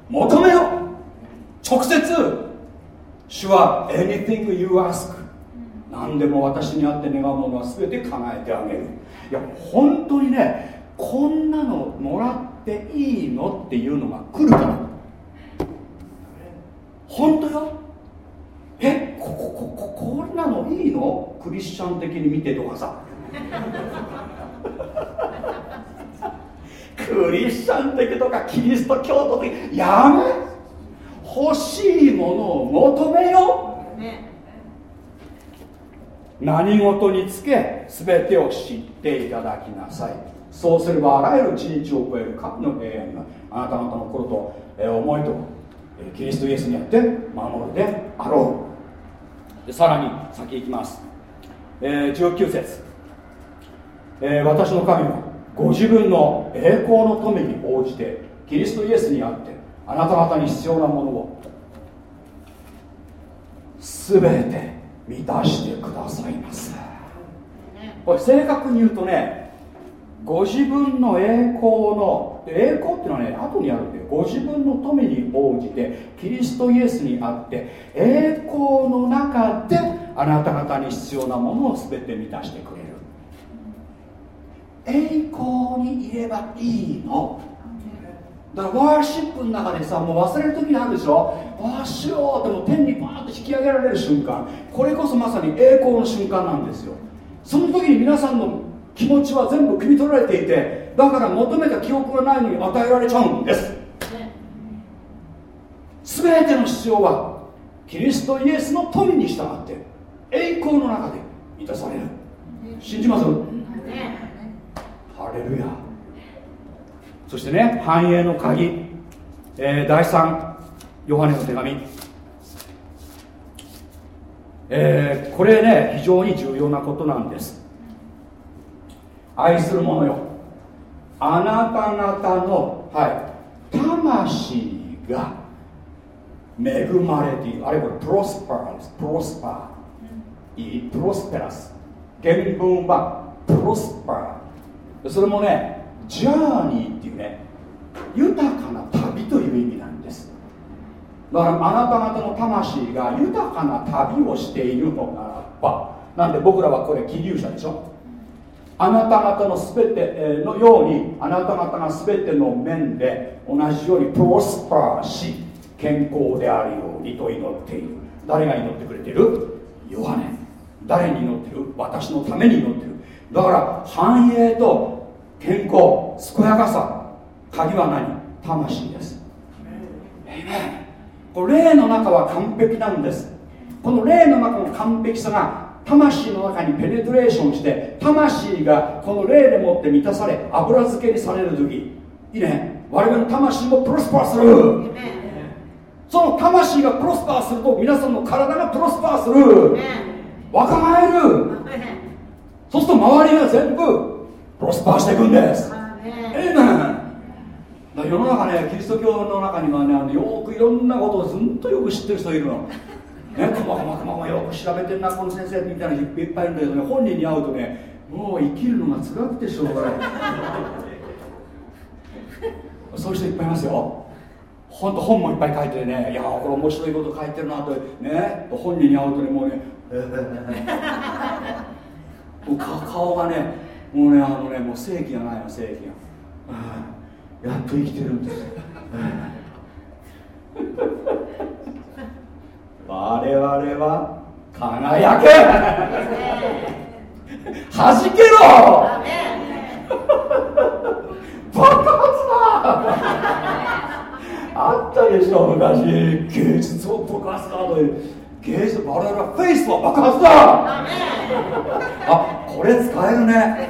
求めよ直接主は anything you ask 何でも私にあって願うものは全て叶えてあげる。いや本当にねこんなのもらっていいのっていうのが来るから。本当よ。えこここここんなのいいの？クリスチャン的に見てとかさ。クリスチャン的とかキリスト教徒的やめ欲しいものを求めよう、ね、何事につけ全てを知っていただきなさい。そうすればあらゆる地日を超える神の平安があなた方の心と、え思いと、えキリストイエスにあって守るであろう。でさらに先行きます、えー、19節、えー、私の神はご自分の栄光の富に応じてキリストイエスにあってあなた方に必要なものを全て満たしてくださいます。これ正確に言うとねご自分の栄光の栄光っていうのはね後にあるんでご自分の富に応じてキリストイエスにあって栄光の中であなた方に必要なものを全て満たしてくれる栄光にいればいいの？だからワーシップの中でさもう忘れる時あるでしょ？ああしようっても天にバーッと引き上げられる瞬間。これこそまさに栄光の瞬間なんですよ。その時に皆さんの気持ちは全部汲み取られていてだから求めた記憶がないのに与えられちゃうんです。全ての必要はキリストイエスの富に従って栄光の中で満たされる。信じます？ハレルヤそしてね繁栄の鍵、えー、第3ヨハネの手紙。えー、これね非常に重要なことなんです。愛する者よ。あなた方の、はい、魂が恵まれている。あれこれプロスパーです。プロスパーいいプロスペラス原文はプロスパーそれもねジャーニーっていうね豊かな旅という意味なんです。だからあなた方の魂が豊かな旅をしているのならばなんで僕らはこれ起立者でしょ。あなた方の全てのようにあなた方が全ての面で同じようにプロスパーし健康であるようにと祈っている。誰が祈ってくれてる？ヨハネ。誰に祈ってる？私のために祈ってる。だから繁栄と健康健やかさ鍵は何？魂です。これ霊の中は完璧なんです。この霊の中の完璧さが魂の中にペネトレーションして魂がこの霊でもって満たされ油漬けにされる時。いいね。我々の魂もプロスパーする。その魂がプロスパーすると皆さんの体がプロスパーする。若返る。そうすると周りが全部プロスパーしていくんです。ええね世の中ねキリスト教の中にはねあのよくいろんなことをずっとよく知ってる人いるの。ね、こまこまこまこまよく調べてるなこの先生みたいな人いっぱいいるんだけどね本人に会うとねもう生きるのが辛くてしょうがない。そういう人いっぱいいますよ。本当本もいっぱい書いてねいやこれ面白いこと書いてるなとね本人に会うとねもうねもう顔がねもうねあのねもう正義がないの正義がやっと生きてるんです。我々は輝け。はじけろ。爆発だ。あったでしょ昔。芸術を爆発だという。芸術我々はフェイスは爆発だ。あこれ使えるね。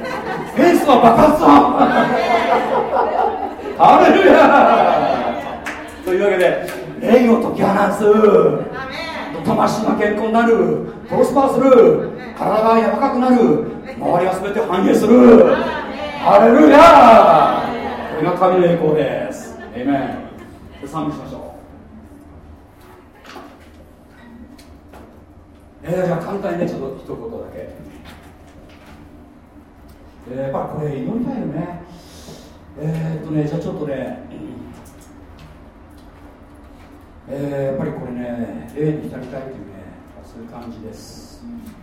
フェイスは爆発だ。ハレルヤ。というわけで霊を解き放つ魂が健康になる。プロスパーする。体が柔らかくなる。周りが全て反映する。ハレルヤ。これが神の栄光です。えめん賛美しましょうえー、じゃあ簡単にねちょっと一言だけ、えー、やっぱりこれ祈りたいよね。えー、っとねじゃあちょっとねえー、やっぱりこれね霊に浸りたいというねそういう感じです、私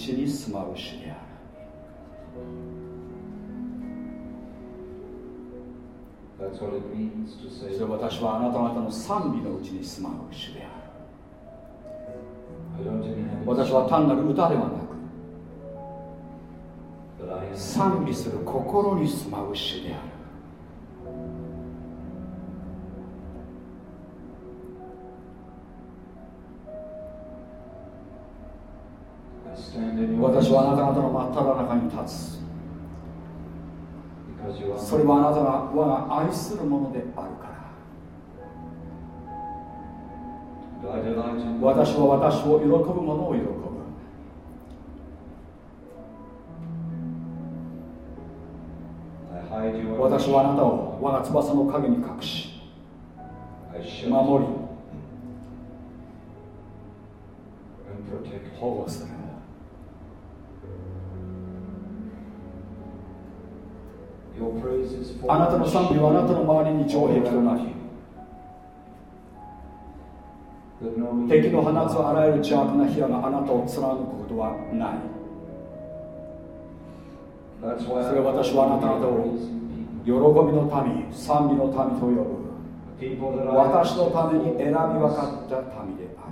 ちに住まう主である私はあなた方の賛美のうちに住まう主である私は単なる歌ではなく賛美する心に住まう主であるはあなた方の真っ只中に立つ。それはあなたが我が愛するものであるから。私は私を喜ぶ者を喜ぶ。私はあなたを我が翼の陰に隠し守り保護するあなたの賛美はあなたの周りに城壁となり敵の放つあらゆる邪悪な火矢があなたを貫くことはない。それは私はあなた方を喜びの民賛美の民と呼ぶ。私のために選び分かった民であ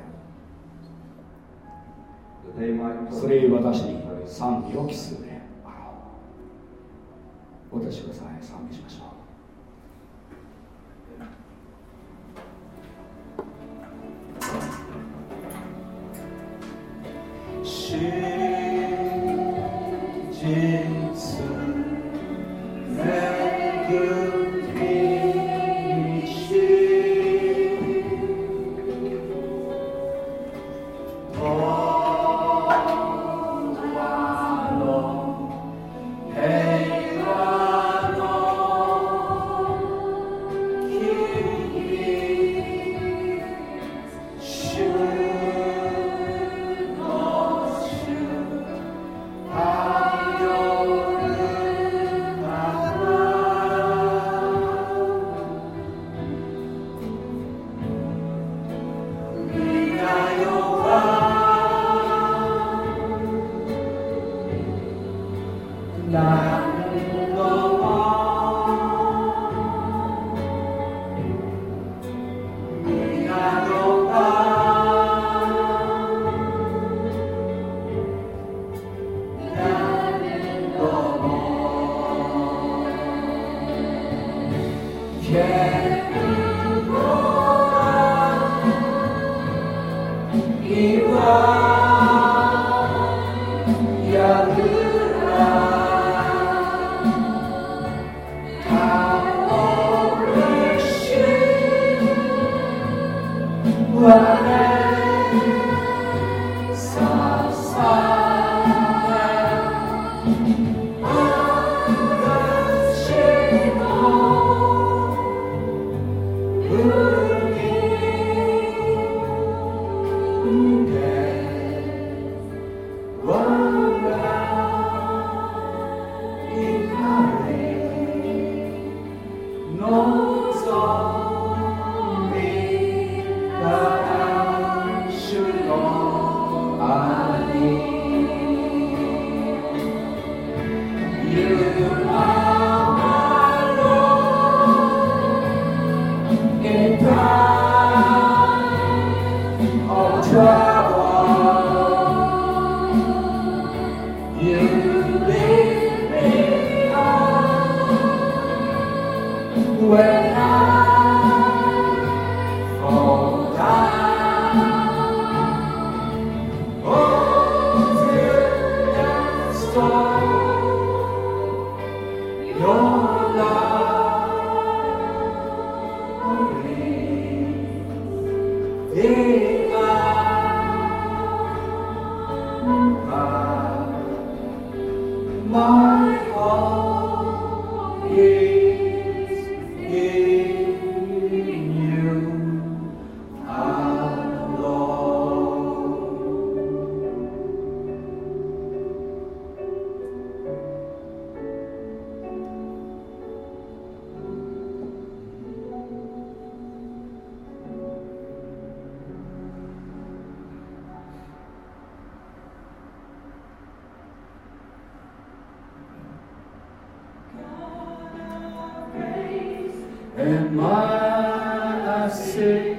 る。それゆ私に賛美を期する。私をさえ賛美しましょう。Am I sick?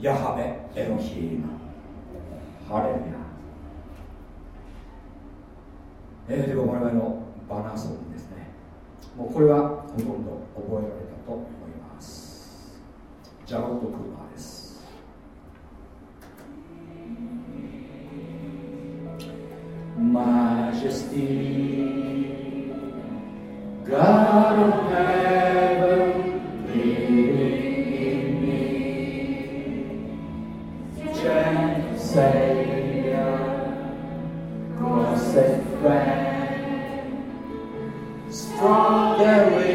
ヤハベエロヒーム。ハレルヤ。えー、では我々のバナーソングですね。もうこれはほとんど覚えられたと思います。ジャロット・クーパーです。マジェスティ God of heaven. Savior, blessed friend, strong the river,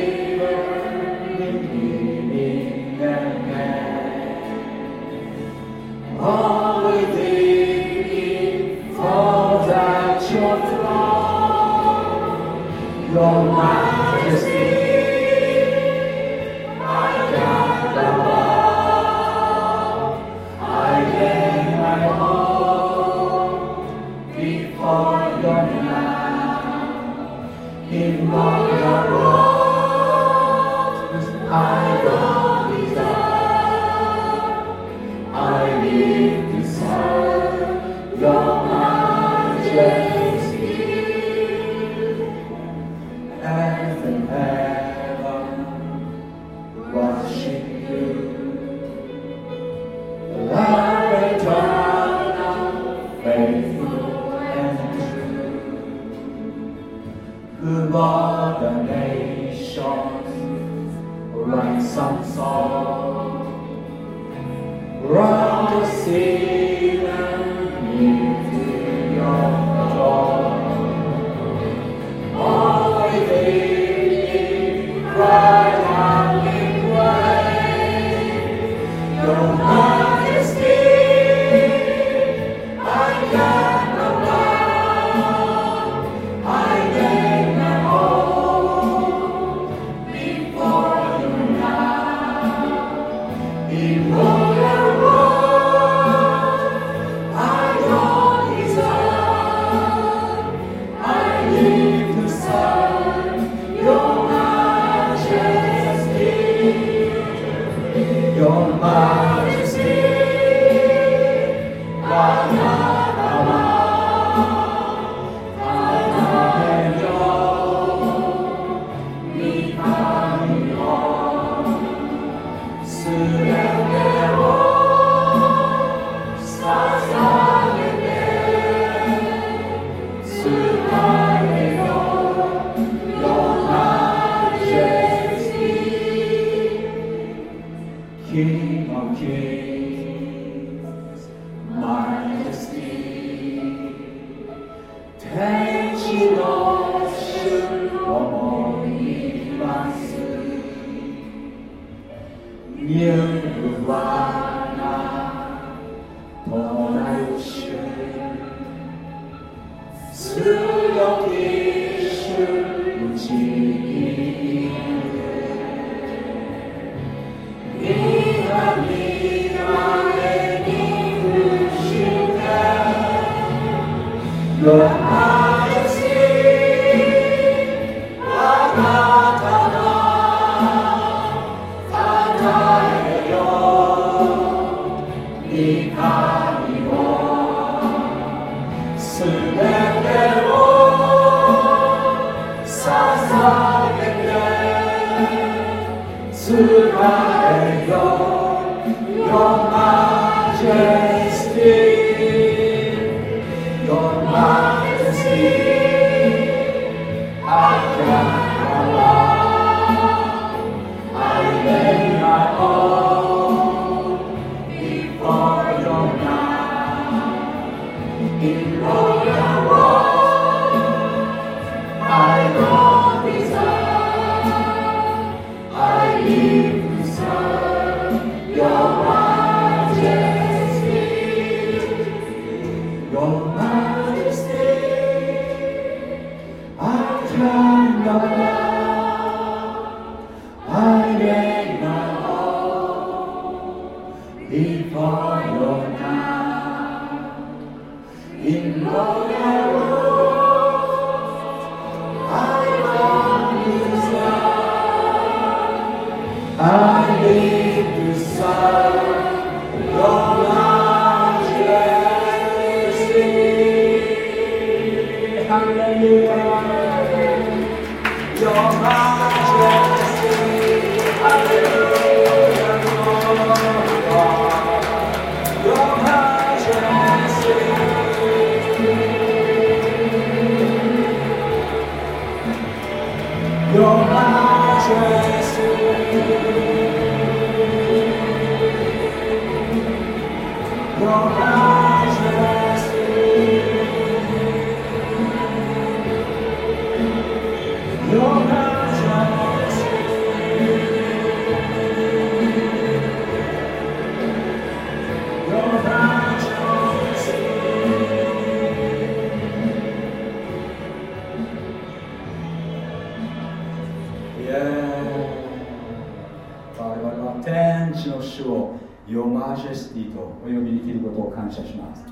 我々は天地の主を Your Majesty とお呼びできることを感謝します。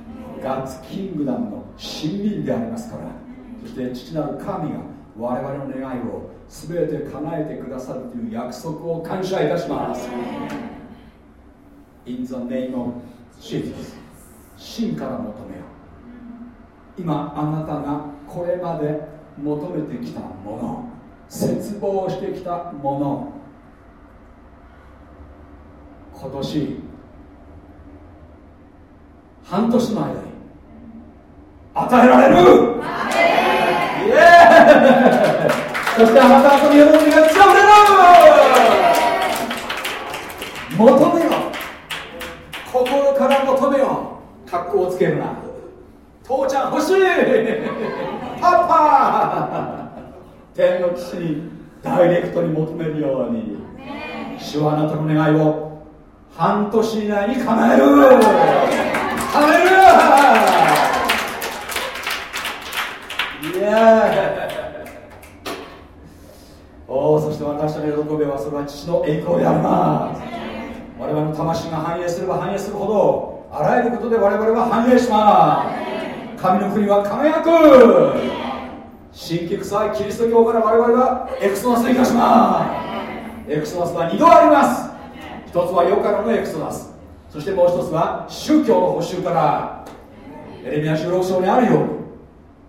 ガッツキングダムの親民でありますからそして父なる神が我々の願いを全て叶えてくださるという約束を感謝いたします。In the name of Jesus 真から求めよ。今あなたがこれまで求めてきたもの絶望してきたもの。今年半年の間に与えられる。イエーイ。そしてあなたの喜びが強れる。求めよ。心から求めよ。格好をつけるな。父ちゃん欲しい。パパ。天の父にダイレクトに求めるように主はあなたの願いを半年以内に叶える。ハレルヤイエーイ。おおそして私の喜びはそれは父の栄光であります我々の魂が繁栄すれば繁栄するほどあらゆることで我々は繁栄します。神の国は輝く新規臭いキリスト教から我々はエクソダスに生かしますエクソダスは2度あります。一つは世からのエクソダス。そしてもう一つは宗教の補修からエレミア16章にあるように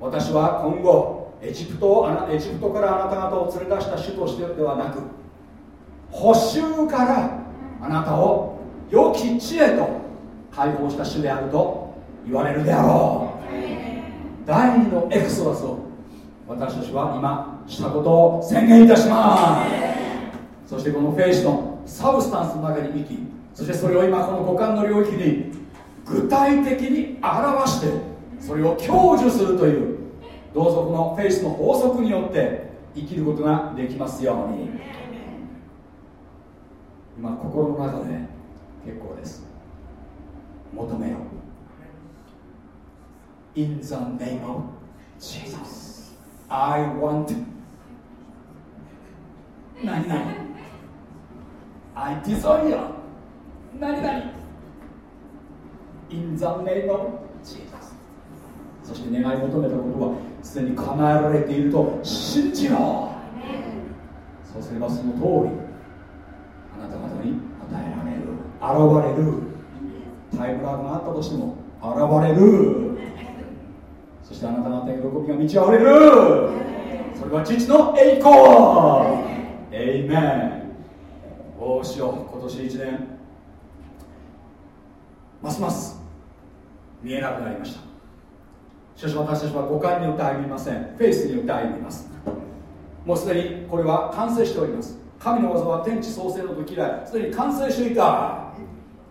私は今後エジプトをエジプトからあなた方を連れ出した主としてではなく補修からあなたを良き知恵と解放した主であると言われるであろう。第二の Exodus を私たちは今したことを宣言いたします。そしてこの faith の substance の中に生きそしてそれを今この五感の領域に具体的に表してそれを享受するというどうぞこのフェイスの法則によって生きることができますように。今心の中で結構です。求めよう。In the name of Jesus I want 何々 I desire 何々 In the name of Jesus. そして願い求めたことはすでに叶えられていると信じろ。そうすればその通りあなた方に与えられる現れる。タイムラグがあったとしても現れる。そしてあなた方の喜びが満ち溢れる。それは父の栄光。エイメンおうしよう今年1年。ますます見えなくなりました。しかし私たちは五感によって歩みません。フェイスによって歩みます。もうすでにこれは完成しております。神の技は天地創生の時以来すでに完成していた。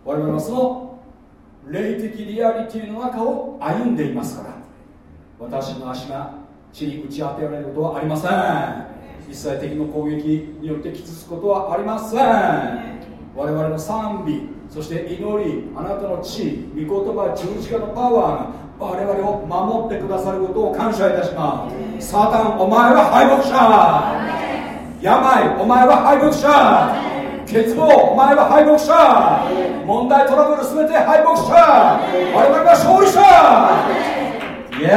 我々はその霊的リアリティの中を歩んでいますから私の足が地に打ち当てられることはありません。一切敵の攻撃によって傷つくことはありません。我々の賛美そして祈りあなたの地御言葉十字架のパワーが我々を守ってくださることを感謝いたします。サタンお前は敗北者。病お前は敗北者。欠乏お前は敗北者。問題トラブル全て敗北者。我々は勝利者。イエス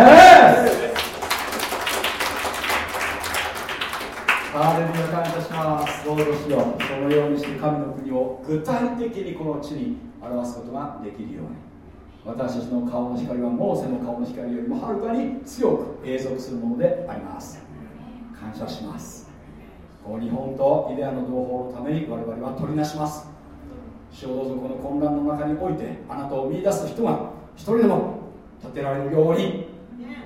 ハレルヤ感謝しますどうぞしよう。そのようにして神の国を具体的にこの地に表すことができるように私たちの顔の光はモーセの顔の光よりもはるかに強く永続するものであります。感謝します。この日本とイデアの同胞のために我々は取りなします。主をどうぞこの混乱の中においてあなたを見出す人が一人でも立てられるように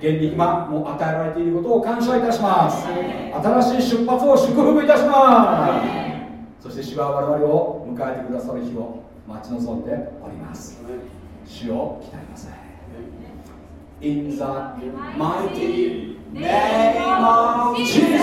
現に今もう与えられていることを感謝いたします。新しい出発を祝福いたします。そして主は我々を迎えてくださる日を待ち望んでおります。主を鍛えます In the mighty name of Jesus!